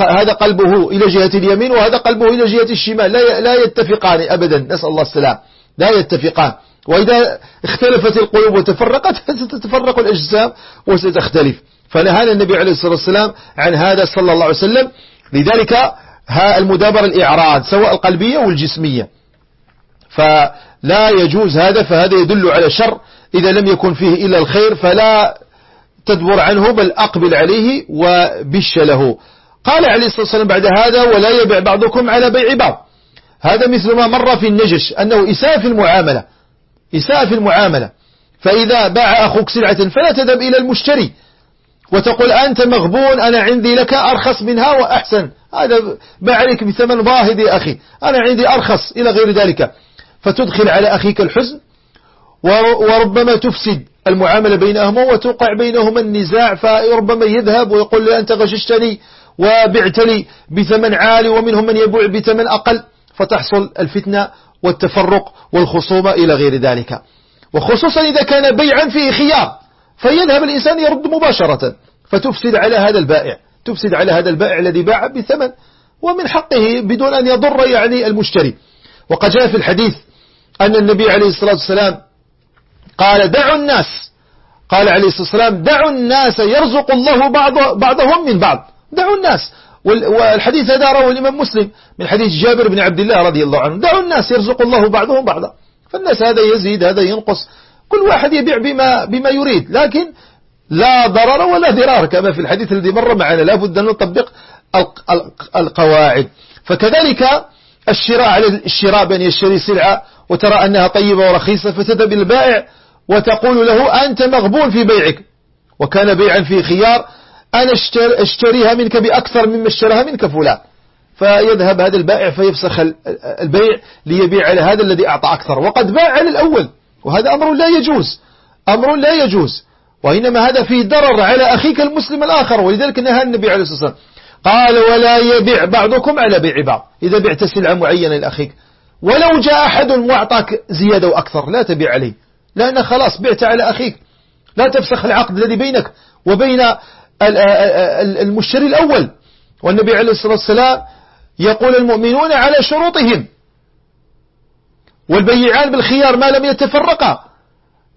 هذا قلبه إلى جهة اليمين وهذا قلبه إلى جهة الشمال. لا يتفقان أبدا. نسأل الله السلام. لا يتفقان. وإذا اختلفت القلوب وتفرقت ستتفرق الأجسام وستختلف. فنهانا النبي عليه الصلاة والسلام عن هذا صلى الله عليه وسلم. لذلك ها المدابرة الإعراض سواء القلبية والجسمية فلا يجوز هذا فهذا يدل على شر. إذا لم يكن فيه إلا الخير فلا تدبر عنه بل أقبل عليه وبش له. قال عليه الصلاة والسلام بعد هذا ولا يبع بعضكم على بيع بعض. هذا مثل ما مر في النجش أنه إساءة في المعاملة إساءة في المعاملة. فإذا باع أخوك سلعة فلا تذهب إلى المشتري وتقول أنت مغبون أنا عندي لك أرخص منها وأحسن. هذا باع لك بثمن باهظ يا أخي. أنا عندي أرخص إلى غير ذلك. فتدخل على أخيك الحزن وربما تفسد المعاملة بينهما وتوقع بينهما النزاع فربما يذهب ويقول لي أنت غششتني وبعت لي بثمن عالي ومنهم من يبيع بثمن أقل. فتحصل الفتنة والتفرق والخصومة إلى غير ذلك. وخصوصا إذا كان بيعا فيه خيار فيذهب الإنسان يرد مباشرة فتفسد على هذا البائع تفسد على هذا البائع الذي باع بثمن ومن حقه بدون أن يضر يعني المشتري. وقد جاء في الحديث أن النبي عليه الصلاة والسلام قال دعوا الناس. قال عليه الصلاة والسلام دعوا الناس يرزق الله بعض بعضهم من بعض. دعوا الناس. والحديث هذا رواه الإمام مسلم من حديث جابر بن عبد الله رضي الله عنه. دعوا الناس يرزق الله بعضهم بعضا. فالناس هذا يزيد هذا ينقص. كل واحد يبيع بما, بما يريد. لكن لا ضرر ولا ضرار كما في الحديث الذي مر معنا. لا بد أن نطبق القواعد. فكذلك الشراء على الشراء بأن يشتري سلعة وترى أنها طيبة ورخيصة فتذهب البائع وتقول له أنت مغبون في بيعك. وكان بيعا في خيار أنا اشتريها منك بأكثر مما اشتراها منك فلان. فيذهب هذا البائع فيفسخ البيع ليبيع على هذا الذي أعطى أكثر. وقد باع على الأول وهذا أمر لا يجوز. أمر لا يجوز. وإنما هذا فيه ضرر على أخيك المسلم الآخر. ولذلك نهى النبي عليه الصلاة والسلام. قال ولا يبيع بعضكم على بيع بعض. إذا بعت سلعة معينة لأخيك. ولو جاء أحد وأعطاك زيادة وأكثر لا تبيع عليه. لأن خلاص بعت على أخيك. لا تفسخ العقد الذي بينك وبين المشتري الأول. والنبي عليه الصلاة والسلام يقول المؤمنون على شروطهم. والبيعان بالخيار ما لم يتفرقا.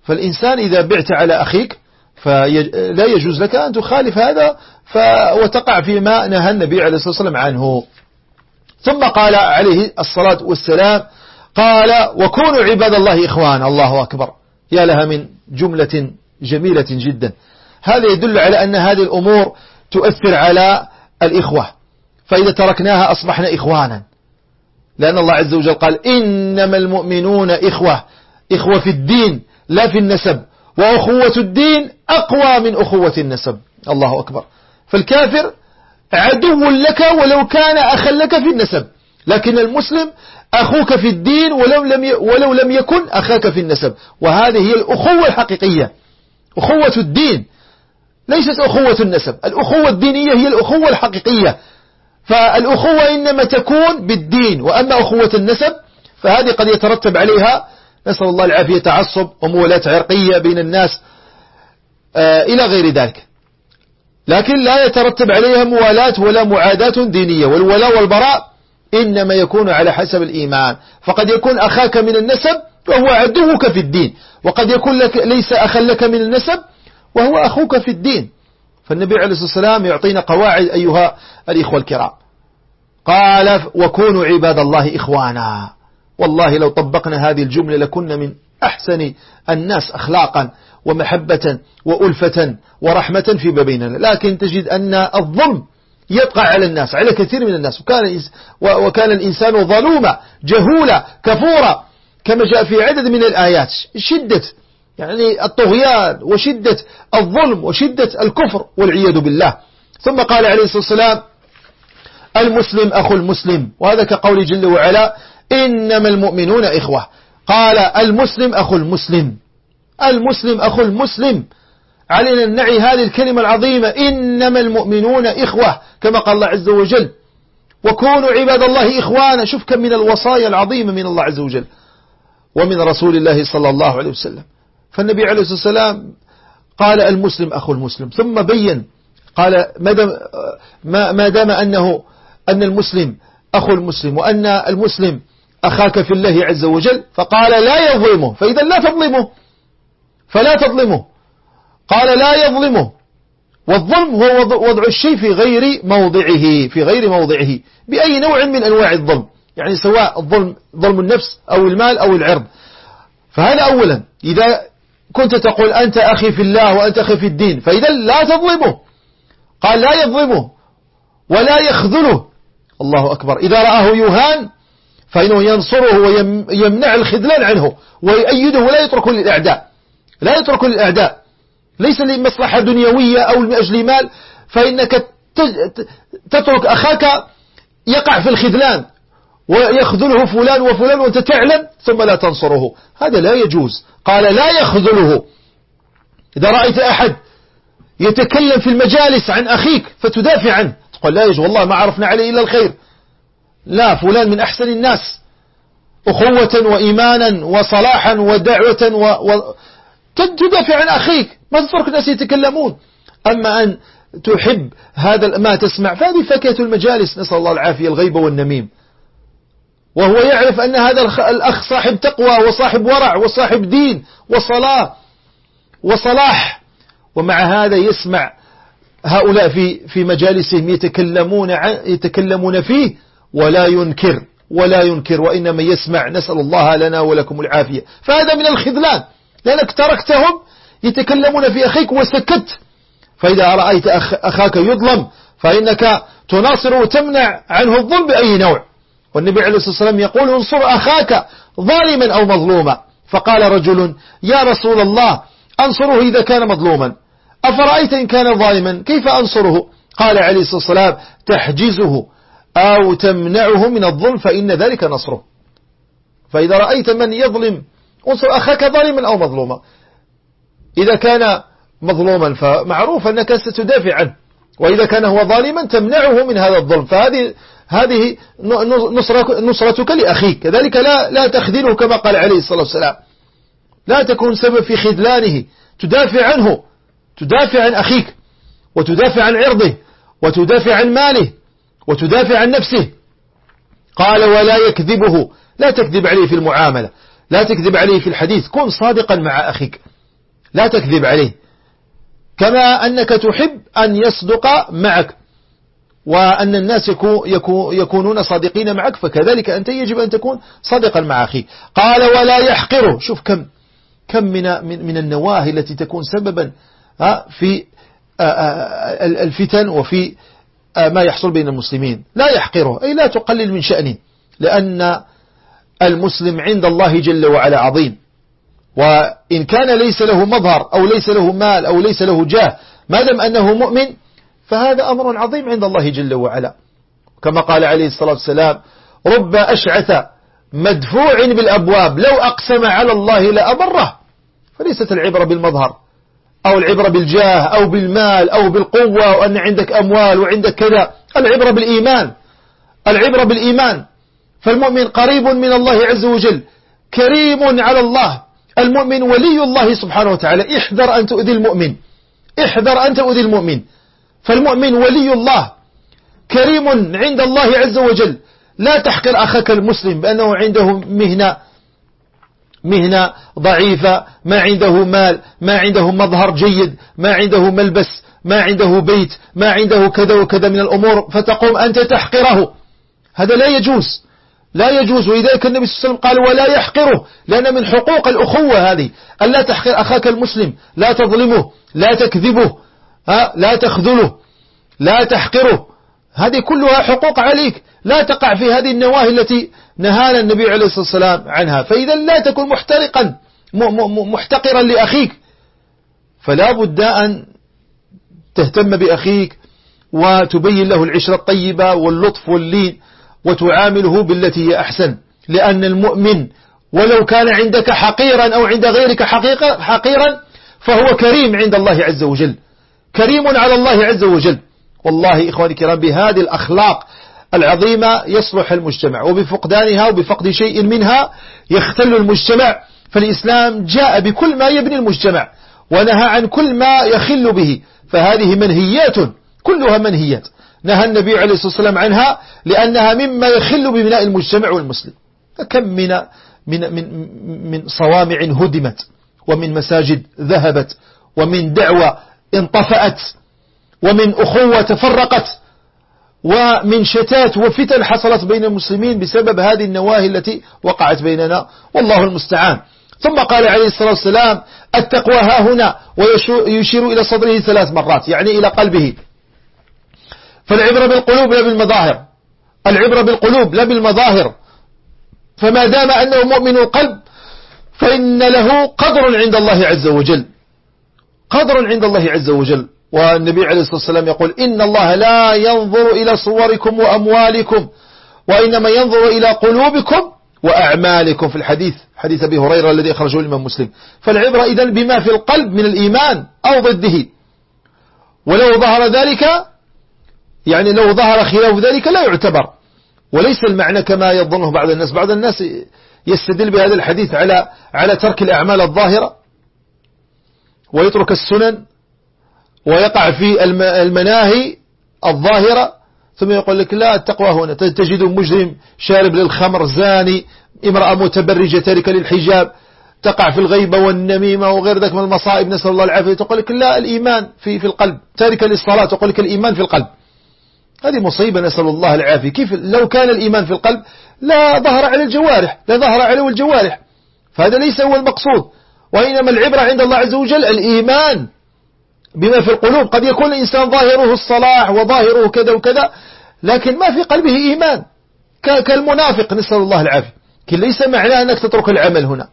فالإنسان إذا بعت على أخيك فلا يجوز لك أن تخالف هذا وتقع فيما نهى النبي عليه الصلاة والسلام عنه. ثم قال عليه الصلاة والسلام قال وكونوا عباد الله إخوان. الله أكبر. يا لها من جملة جميلة جدا. هذا يدل على أن هذه الأمور تؤثر على الإخوة. فإذا تركناها أصبحنا إخوانا. لأن الله عز وجل قال إنما المؤمنون إخوة. إخوة في الدين لا في النسب. وأخوة الدين أقوى من أخوة النسب. الله أكبر. فالكافر عدو لك ولو كان أخا لك في النسب. لكن المسلم أخوك في الدين ولو لم ولو لم يكن أخاك في النسب. وهذه هي الأخوة الحقيقية. أخوة الدين. ليست أخوة النسب. الأخوة الدينية هي الأخوة الحقيقية. فالأخوة إنما تكون بالدين. وأما أخوة النسب فهذه قد يترتب عليها نسأل الله العافية تعصب ومولاة عرقية بين الناس آه، إلى غير ذلك. لكن لا يترتب عليها موالاة ولا معاداة دينية. والولاء والبراء إنما يكون على حسب الإيمان. فقد يكون أخاك من النسب وهو عدوك في الدين. وقد يكون لك ليس أخا لك من النسب وهو أخوك في الدين. فالنبي عليه الصلاة والسلام يعطينا قواعد أيها الإخوة الكرام. قال وكونوا عباد الله إخوانا. والله لو طبقنا هذه الجملة لكنا من أحسن الناس أخلاقا ومحبة وألفة ورحمة في بيننا. لكن تجد أن الظلم يبقى على الناس على كثير من الناس. وكان, وكان الإنسان ظلوما جهولا كفورا كما جاء في عدد من الآيات. شدة يعني الطغيان وشدة الظلم وشدة الكفر والعياذ بالله. ثم قال عليه الصلاة والسلام المسلم أخو المسلم. وهذا كقول جل وعلا إنما المؤمنون إخوة. قال المسلم أخو المسلم. المسلم أخو المسلم. علينا أن نعي هذه الكلمة العظيمة إنما المؤمنون إخوة كما قال الله عز وجل. وكونوا عباد الله إخوانا. شوف كم من الوصايا العظيمة من الله عز وجل. ومن رسول الله صلى الله عليه وسلم. فالنبي عليه الصلاة والسلام قال المسلم أخو المسلم ثم بين قال ما دام أنه أن المسلم أخو المسلم وأن المسلم أخاك في الله عز وجل فقال لا يظلمه فإذا لا تظلمه فلا تظلمه. قال لا يظلمه. والظلم هو وضع الشيء في غير موضعه في غير موضعه بأي نوع من أنواع الظلم. يعني سواء الظلم ظلم النفس أو المال أو العرض. فهذا أولا. إذا كنت تقول أنت أخي في الله وأنت أخي في الدين فإذا لا تظلمه. قال لا يظلمه ولا يخذله. الله أكبر. إذا رآه يهان فإنه ينصره ويمنع الخذلان عنه ويؤيده ولا يترك للأعداء. لا يترك للأعداء. ليس لمصلحة دنيوية أو من أجل مال فإنك تترك أخاك يقع في الخذلان. ويخذله فلان وفلان وأنت تعلم ثم لا تنصره. هذا لا يجوز. قال لا يخذله. إذا رأيت أحد يتكلم في المجالس عن أخيك فتدافع عنه. تقول لا يجوز. والله ما عرفنا عليه إلا الخير. لا فلان من أحسن الناس. أخوة وإيمانا وصلاحا ودعوة و... و... تدافع عن أخيك. ما تترك الناس يتكلمون. أما أن تحب هذا ما تسمع فهذه فكية المجالس. نسأل الله العافية الغيبة والنميم. وهو يعرف أن هذا الأخ صاحب تقوى وصاحب ورع وصاحب دين وصلاة وصلاح. ومع هذا يسمع هؤلاء في في مجالسهم يتكلمون يتكلمون فيه ولا ينكر ولا ينكر وإنما يسمع نسأل الله لنا ولكم العافية. فهذا من الخذلان لأنك تركتهم يتكلمون في أخيك وسكت. فإذا رأيت أخاك يظلم فإنك تناصر وتمنع عنه الظلم بأي نوع. والنبي عليه الصلاة والسلام يقول انصر أخاك ظالما أو مظلوما. فقال رجل يا رسول الله أنصره إذا كان مظلوما. أفرأيت إن كان ظالما؟ كيف أنصره؟ قال عليه الصلاة والسلام تحجزه أو تمنعه من الظلم فإن ذلك نصره. فإذا رأيت من يظلم انصر أخاك ظالما أو مظلوما. إذا كان مظلوما فمعروف أنك ستدافع عنه. وإذا كان هو ظالما تمنعه من هذا الظلم. فهذه هذه نصرتك لأخيك. كذلك لا لا تخذله كما قال عليه الصلاة والسلام. لا تكون سبب في خذلانه. تدافع عنه. تدافع عن أخيك. وتدافع عن عرضه. وتدافع عن ماله. وتدافع عن نفسه. قال ولا يكذبه. لا تكذب عليه في المعاملة. لا تكذب عليه في الحديث. كن صادقا مع أخيك. لا تكذب عليه. كما أنك تحب أن يصدق معك. وأن الناس يكونون صادقين معك فكذلك أنت يجب أن تكون صادقا مع أخيك قال ولا يحقره شوف كم كم من من النواهي التي تكون سببا في الفتن وفي ما يحصل بين المسلمين. لا يحقره أي لا تقلل من شأنه لأن المسلم عند الله جل وعلا عظيم. وإن كان ليس له مظهر أو ليس له مال أو ليس له جاه ما دام أنه مؤمن فهذا أمر عظيم عند الله جل وعلا. كما قال عليه الصلاة والسلام رب أشعث مدفوع بالأبواب لو أقسم على الله لأبره فليست العبرة بالمظهر أو العبرة بالجاه أو بالمال أو بالقوة وأن عندك أموال وعندك كذا. العبرة بالإيمان العبرة بالإيمان. فالمؤمن قريب من الله عز وجل كريم على الله. المؤمن ولي الله سبحانه وتعالى احذر أن تؤذي المؤمن احذر أن تؤذي المؤمن. فالمؤمن ولي الله كريم عند الله عز وجل. لا تحقر أخاك المسلم بأنه عنده مهنة مهنة ضعيفة ما عنده مال ما عنده مظهر جيد ما عنده ملبس ما عنده بيت ما عنده كذا وكذا من الأمور فتقوم أنت تحقره. هذا لا يجوز لا يجوز. ولذلك النبي صلى الله عليه وسلم قال ولا يحقره لأن من حقوق الأخوة هذه ألا تحقر أخاك المسلم لا تظلمه لا تكذبه. لا تخذله لا تحقره. هذه كلها حقوق عليك لا تقع في هذه النواهي التي نهانا النبي عليه الصلاة والسلام عنها. فإذا لا تكن محترقا محتقرا لأخيك. فلا بد أن تهتم بأخيك وتبين له العشرة الطيبة واللطف واللين وتعامله بالتي هي أحسن. لأن المؤمن ولو كان عندك حقيرا أو عند غيرك حقيرا فهو كريم عند الله عز وجل. كريم على الله عز وجل. والله إخواني الكرام بهذه الأخلاق العظيمة يصلح المجتمع وبفقدانها وبفقد شيء منها يختل المجتمع. فالإسلام جاء بكل ما يبني المجتمع ونهى عن كل ما يخل به. فهذه منهيات كلها منهيات. نهى النبي عليه الصلاة والسلام عنها لأنها مما يخل ببناء المجتمع والمسلم. كم من من من من صوامع هدمت ومن مساجد ذهبت ومن دعوة انطفأت ومن أخوة تفرقت ومن شتات وفتن حصلت بين المسلمين بسبب هذه النواهي التي وقعت بيننا والله المستعان. ثم قال عليه الصلاة والسلام التقوى ها هنا ويشير إلى صدره ثلاث مرات يعني إلى قلبه. فالعبرة بالقلوب لا بالمظاهر. العبرة بالقلوب لا بالمظاهر. فما دام أنه مؤمن القلب فإن له قدر عند الله عز وجل. قدر عند الله عز وجل. والنبي عليه الصلاة والسلام يقول إن الله لا ينظر إلى صوركم وأموالكم وإنما ينظر إلى قلوبكم وأعمالكم. في الحديث حديث أبي هريرة الذي أخرجه الإمام مسلم. فالعبرة إذن بما في القلب من الإيمان أو ضده. ولو ظهر ذلك يعني لو ظهر خلاف ذلك لا يعتبر. وليس المعنى كما يظنه بعض الناس. بعض الناس يستدل بهذا الحديث على على ترك الأعمال الظاهرة. ويترك السنن ويقع في المناهي الظاهرة ثم يقول لك لا التقوى هنا. تجد مجرم شارب للخمر زاني امرأة متبرجة تاركة للحجاب تقع في الغيبة والنميمة وغير ذلك من المصائب نسأل الله العافية. تقول لك لا الإيمان في في القلب. تاركة للصلاة تقول لك الإيمان في القلب. هذه مصيبة نسأل الله العافية. كيف لو كان الإيمان في القلب؟ لا ظهر على الجوارح لا ظهر عليه الجوارح. فهذا ليس هو المقصود. وإنما العبرة عند الله عز وجل الإيمان بما في القلوب. قد يكون الإنسان ظاهره الصلاح وظاهره كذا وكذا لكن ما في قلبه إيمان. كالمنافق نسأل الله العافية. لكن ليس معناه أنك تترك العمل هنا.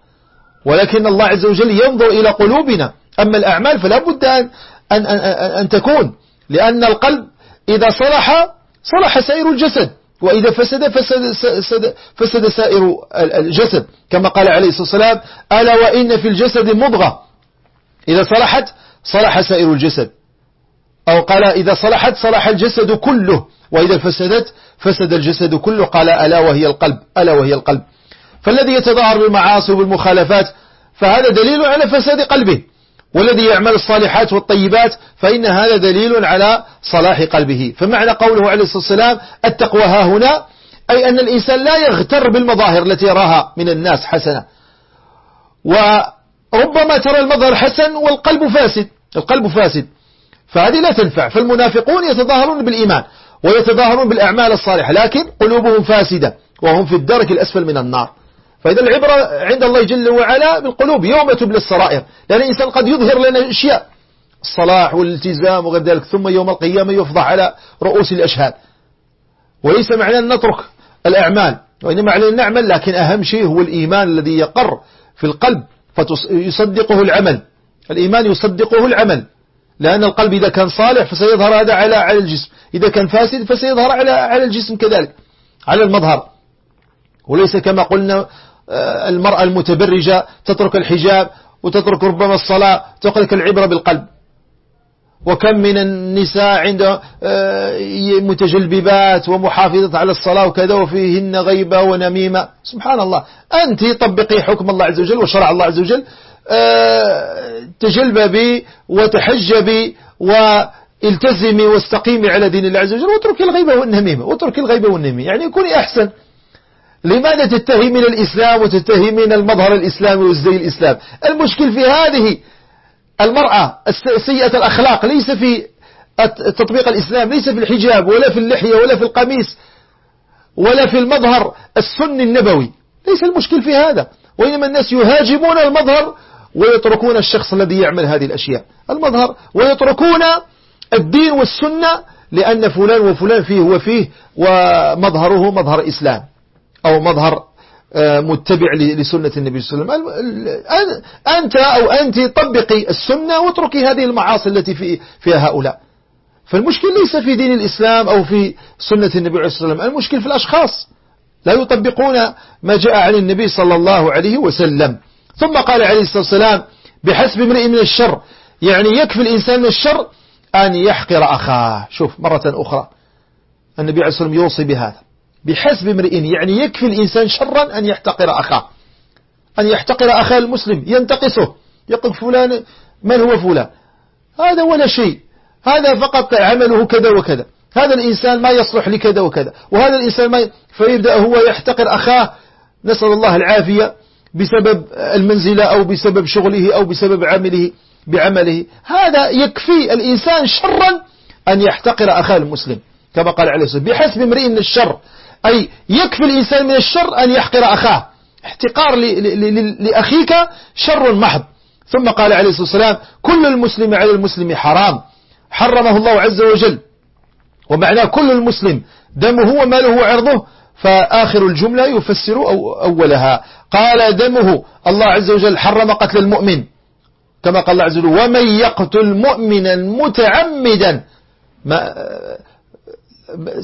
ولكن الله عز وجل ينظر إلى قلوبنا. أما الأعمال فلا بد أن, أن, أن, أن تكون. لأن القلب إذا صلح صلح سائر الجسد. وإذا فسد فسد, فسد, فسد سائر الجسد كما قال عليه الصلاة والسلام ألا وإن في الجسد مضغة. إذا صلحت صلح سائر الجسد. أو قال إذا صلحت صلح الجسد كله. وإذا فسدت فسد الجسد كله. قال ألا وهي القلب ألا وهي القلب. فالذي يتظاهر بالمعاصي وبالمخالفات فهذا دليل على فساد قلبه. والذي يعمل الصالحات والطيبات فإن هذا دليل على صلاح قلبه. فمعنى قوله عليه الصلاة والسلام التقوى ها هنا أي أن الإنسان لا يغتر بالمظاهر التي يراها من الناس حسنة وربما ترى المظهر حسن والقلب فاسد. القلب فاسد. فهذه لا تنفع. فالمنافقون يتظاهرون بالإيمان ويتظاهرون بالأعمال الصالحة لكن قلوبهم فاسدة وهم في الدرك الأسفل من النار. فإذا العبرة عند الله جل وعلا بالقلوب يوم تبلى السرائر لأن الإنسان قد يظهر لنا أشياء. الصلاح والالتزام وغير ذلك ثم يوم القيامة يفضح على رؤوس الأشهاد. وليس معنى أن نترك الأعمال وإنما علينا نعمل لكن أهم شيء هو الإيمان الذي يقر في القلب فيصدقه العمل. الإيمان يصدقه العمل. لأن القلب إذا كان صالح فسيظهر هذا على على الجسم. إذا كان فاسد فسيظهر على على الجسم كذلك على المظهر. وليس كما قلنا المرأة المتبرجة تترك الحجاب وتترك ربما الصلاة تقلك العبرة بالقلب. وكم من النساء عند آه، متجلببات ومحافظة على الصلاة وكذا وفيهن غيبة ونميمة. سبحان الله. أنت طبقي حكم الله عز وجل وشرع الله عز وجل. آه، تجلببي وتحجبي والتزمي واستقيمي على دين الله عز وجل واتركي الغيبة والنميمة واتركي الغيبة والنميمة. يعني كوني أحسن. لماذا تتهمين الإسلام وتتهمين المظهر الإسلامي والزي الإسلام؟ المشكل في هذه المرأة سيئة الأخلاق ليس في تطبيق الإسلام ليس في الحجاب ولا في اللحية ولا في القميص ولا في المظهر السني النبوي. ليس المشكل في هذا. وإنما الناس يهاجمون المظهر ويتركون الشخص الذي يعمل هذه الأشياء. المظهر ويتركون الدين والسنة لأن فلان وفلان فيه وفيه ومظهره مظهر إسلام. أو مظهر آه، متبع لسنة النبي صلى الله عليه وسلم. أنت أو أنت طبقي السنة واتركي هذه المعاصي التي في فيها هؤلاء. فالمشكل ليس في دين الإسلام أو في سنة النبي عليه الصلاة والسلام المشكل في الأشخاص. لا يطبقون ما جاء عن النبي صلى الله عليه وسلم. ثم قال عليه الصلاة والسلام بحسب امرئ من الشر. يعني يكفي الإنسان من الشر أن يحقر أخاه. شوف مرة أخرى النبي عليه الصلاة والسلام يوصي بهذا. بحسب امرئ يعني يكفي الإنسان شرا أن يحتقر أخاه. أن يحتقر أخاه المسلم ينتقصه. يقول فلان من هو فلان؟ هذا ولا شيء. هذا فقط عمله كذا وكذا. هذا الإنسان ما يصلح لكذا وكذا. وهذا الإنسان ما فيبدأ هو يحتقر أخاه. نسأل الله العافية بسبب المنزلة أو بسبب شغله أو بسبب عمله بعمله. هذا يكفي الإنسان شرا أن يحتقر أخاه المسلم كما قال عليه الصلاة بحسب امرئ من الشر. أي يكفي الإنسان من الشر أن يحقر أخاه. احتقار لأخيك شر محض. ثم قال عليه الصلاة والسلام كل المسلم على المسلم حرام. حرمه الله عز وجل. ومعناه كل المسلم دمه وماله وعرضه فآخر الجملة يفسر أولها. قال دمه الله عز وجل حرم قتل المؤمن. كما قال الله عز وجل ومن يقتل مؤمنا متعمدا ما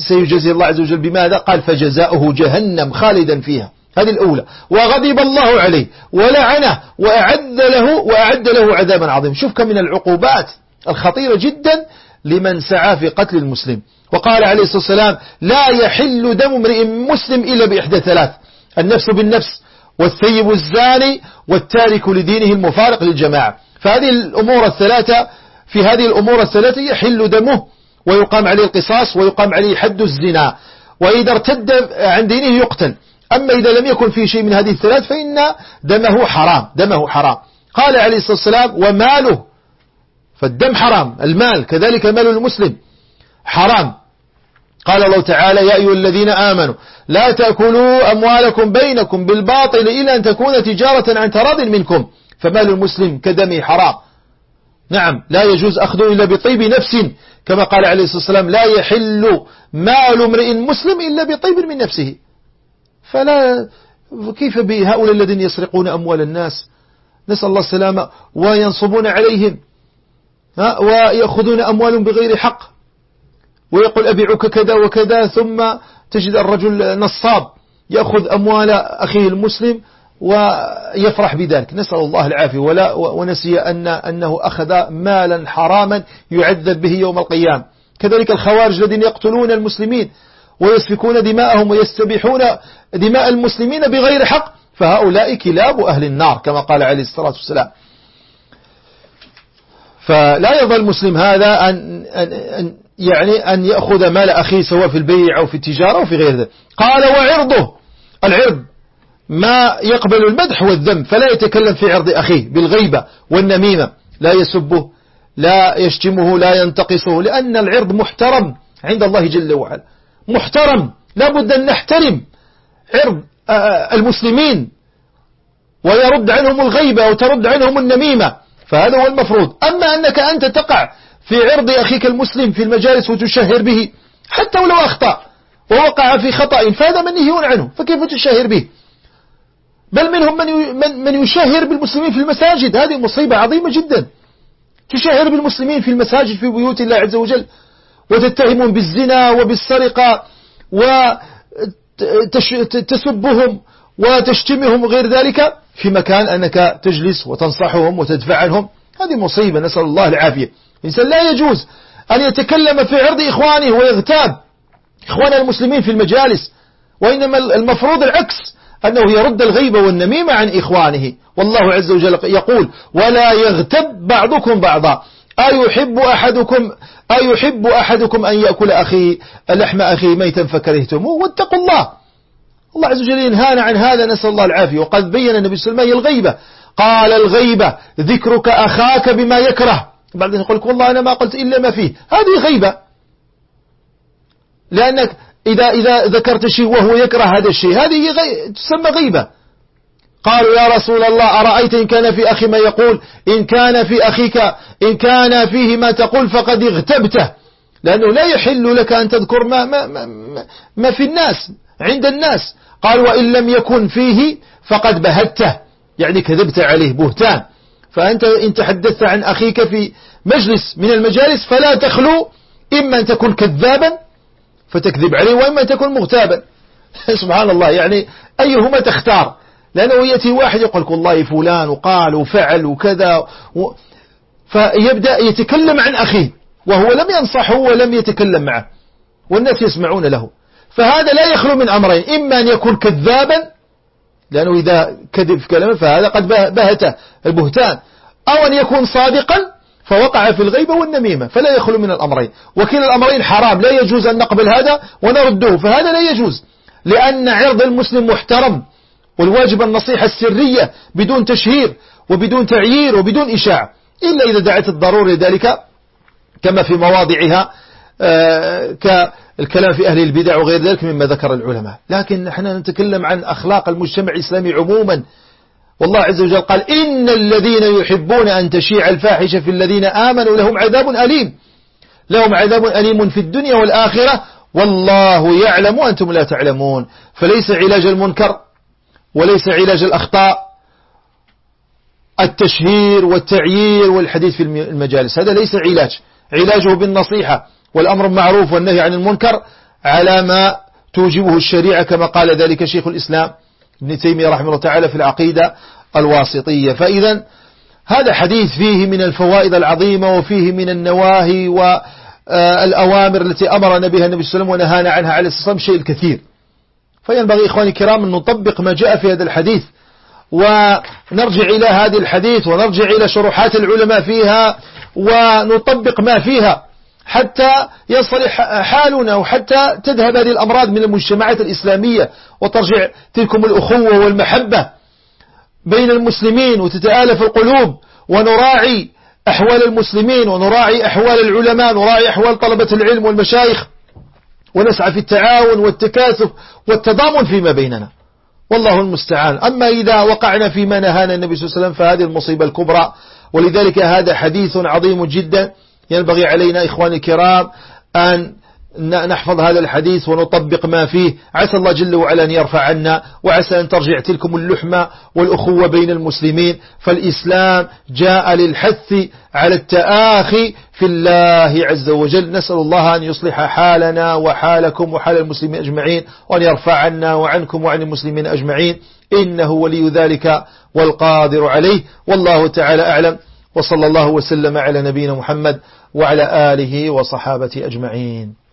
سيجزي الله عز وجل بماذا؟ قال فجزاؤه جهنم خالدا فيها. هذه الأولى. وغضب الله عليه ولعنه وأعد له, وأعد له عذابا عظيما. شوف كم من العقوبات الخطيرة جدا لمن سعى في قتل المسلم. وقال عليه الصلاة والسلام لا يحل دم امرئ مسلم إلا بإحدى ثلاث النفس بالنفس والثيب الزاني والتارك لدينه المفارق للجماعة. فهذه الأمور الثلاثة في هذه الأمور الثلاثة يحل دمه ويقام عليه القصاص ويقام عليه حد الزنا. وإذا ارتد عن دينه يقتل. أما إذا لم يكن في شيء من هذه الثلاث فإن دمه حرام دمه حرام. قال عليه الصلاة والسلام وماله. فالدم حرام المال كذلك مال المسلم. حرام. قال الله تعالى يا أيها الذين آمنوا لا تأكلوا أموالكم بينكم بالباطل إلا أن تكون تجارة عن تراض منكم. فمال المسلم كدمه حرام. نعم لا يجوز أخذه إلا بطيب نفس. كما قال عليه الصلاة والسلام لا يحل مال امرئ مسلم إلا بطيب من نفسه. فلا كيف بهؤلاء الذين يسرقون أموال الناس؟ نسأل الله السلامة وينصبون عليهم ويأخذون أموال بغير حق. ويقول أبيعك كذا وكذا ثم تجد الرجل نصاب يأخذ أموال أخيه المسلم ويفرح بذلك. نسأل الله العافية. ولا ونسي أن أنه أخذ مالا حراما يعذب به يوم القيام كذلك الخوارج الذين يقتلون المسلمين ويسفكون دماءهم ويستبيحون دماء المسلمين بغير حق فهؤلاء كلاب أهل النار كما قال عليه الصلاة والسلام. فلا يرضى المسلم هذا أن, أن, أن يعني أن يأخذ مال أخيه سواء في البيع أو في التجارة أو في غير ذلك. قال وعرضه. العرض. ما يقبل المدح والذم فلا يتكلم في عرض أخيه بالغيبة والنميمة. لا يسبه لا يشتمه لا ينتقصه لأن العرض محترم عند الله جل وعلا. محترم لابد أن نحترم عرض المسلمين ويرد عنهم الغيبة وترد عنهم النميمة فهذا هو المفروض. أما أنك أنت تقع في عرض أخيك المسلم في المجالس وتشهر به حتى ولو أخطأ ووقع في خطأ فهذا منهي عنه فكيف تشهر به؟ بل منهم من من يشهر بالمسلمين في المساجد. هذه مصيبة عظيمة جدا. تشهر بالمسلمين في المساجد في بيوت الله عز وجل وتتهمهم بالزنا وبالسرقة وتسبهم وتشتمهم وغير ذلك في مكان أنك تجلس وتنصحهم وتدفع عنهم. هذه مصيبة. نسأل الله العافية. الإنسان لا يجوز أن يتكلم في عرض إخوانه ويغتاب إخوان المسلمين في المجالس وإنما المفروض العكس. أنه يرد الغيبة والنميمة عن إخوانه. والله عز وجل يقول ولا يغتب بعضكم بعضا. أيحب أحدكم أيحب أحدكم أن يأكل أخي لحم أخي ميتا فكرهتموه؟ واتقوا الله. الله عز وجل ينهانا عن هذا نسأل الله العافية. وقد بين النبي صلى الله عليه وسلم الغيبة. قال الغيبة ذكرك أخاك بما يكره. بعدين يقول لك والله أنا ما قلت إلا ما فيه. هذه غيبة. لأنك إذا, إذا ذكرت شيء وهو يكره هذا الشيء. هذه غي... تسمى غيبة. قالوا يا رسول الله أرأيت إن كان في أخي ما يقول؟ إن كان في أخيك إن كان فيه ما تقول فقد اغتبته. لأنه لا يحل لك أن تذكر ما, ما, ما, ما في الناس عند الناس. قال وإن لم يكن فيه فقد بهته. يعني كذبت عليه بهتان. فأنت إن تحدثت عن أخيك في مجلس من المجالس فلا تخلو. إما أن تكون كذابا فتكذب عليه وإما تكون مغتابا. سبحان الله يعني أيهما تختار؟ لأنه يأتي واحد يقول لك والله فلان وقال وفعل وكذا و... فيبدأ يتكلم عن أخيه وهو لم ينصحه ولم يتكلم معه والناس يسمعون له. فهذا لا يخلو من أمرين إما أن يكون كذابا لأنه إذا كذب في كلامه فهذا قد بهته البهتان أو أن يكون صادقا فوقع في الغيبة والنميمة فلا يخلو من الأمرين. وكلا الأمرين حرام لا يجوز أن نقبل هذا ونرده فهذا لا يجوز. لأن عرض المسلم محترم والواجب النصيحة السرية بدون تشهير وبدون تعيير وبدون إشاعة. إلا إذا دعت الضرورة ذلك كما في مواضعها آه، كالكلام في أهل البدع وغير ذلك مما ذكر العلماء. لكن نحن نتكلم عن أخلاق المجتمع الإسلامي عموما. والله عز وجل قال إن الذين يحبون أن تشيع الفاحشة في الذين آمنوا لهم عذاب أليم. لهم عذاب أليم في الدنيا والآخرة. والله يعلم وأنتم لا تعلمون. فليس علاج المنكر وليس علاج الأخطاء. التشهير والتعيير والحديث في المجالس. هذا ليس علاج. علاجه بالنصيحة والأمر معروف والنهي عن المنكر على ما توجبه الشريعة كما قال ذلك شيخ الإسلام. ابن تيمية رحمه الله تعالى في العقيدة الواسطية. فإذا هذا حديث فيه من الفوائد العظيمة وفيه من النواهي والأوامر التي أمرنا بها النبي صلى الله عليه وسلم ونهانا عنها على الصلاة شيء الكثير. فينبغي إخواني الكرام أن نطبق ما جاء في هذا الحديث ونرجع إلى هذه الحديث ونرجع إلى شروحات العلماء فيها ونطبق ما فيها حتى يصلح حالنا وحتى تذهب هذه الأمراض من المجتمعات الإسلامية وترجع تلكم الأخوة والمحبة بين المسلمين وتتآلف القلوب ونراعي أحوال المسلمين ونراعي أحوال العلماء نراعي أحوال طلبة العلم والمشايخ. ونسعى في التعاون والتكاثف والتضامن فيما بيننا. والله المستعان. أما إذا وقعنا فيما نهانا النبي صلى الله عليه وسلم فهذه المصيبة الكبرى. ولذلك هذا حديث عظيم جدا. ينبغي علينا إخواني الكرام أن نحفظ هذا الحديث ونطبق ما فيه. عسى الله جل وعلا أن يرفع عنا وعسى أن ترجع تلكم اللحمة والأخوة بين المسلمين. فالإسلام جاء للحث على التآخي في الله عز وجل. نسأل الله أن يصلح حالنا وحالكم وحال المسلمين أجمعين وأن يرفع عنا وعنكم وعن المسلمين أجمعين. إنه ولي ذلك والقادر عليه. والله تعالى أعلم. وصلى الله وسلم على نبينا محمد وعلى آله وصحابة أجمعين.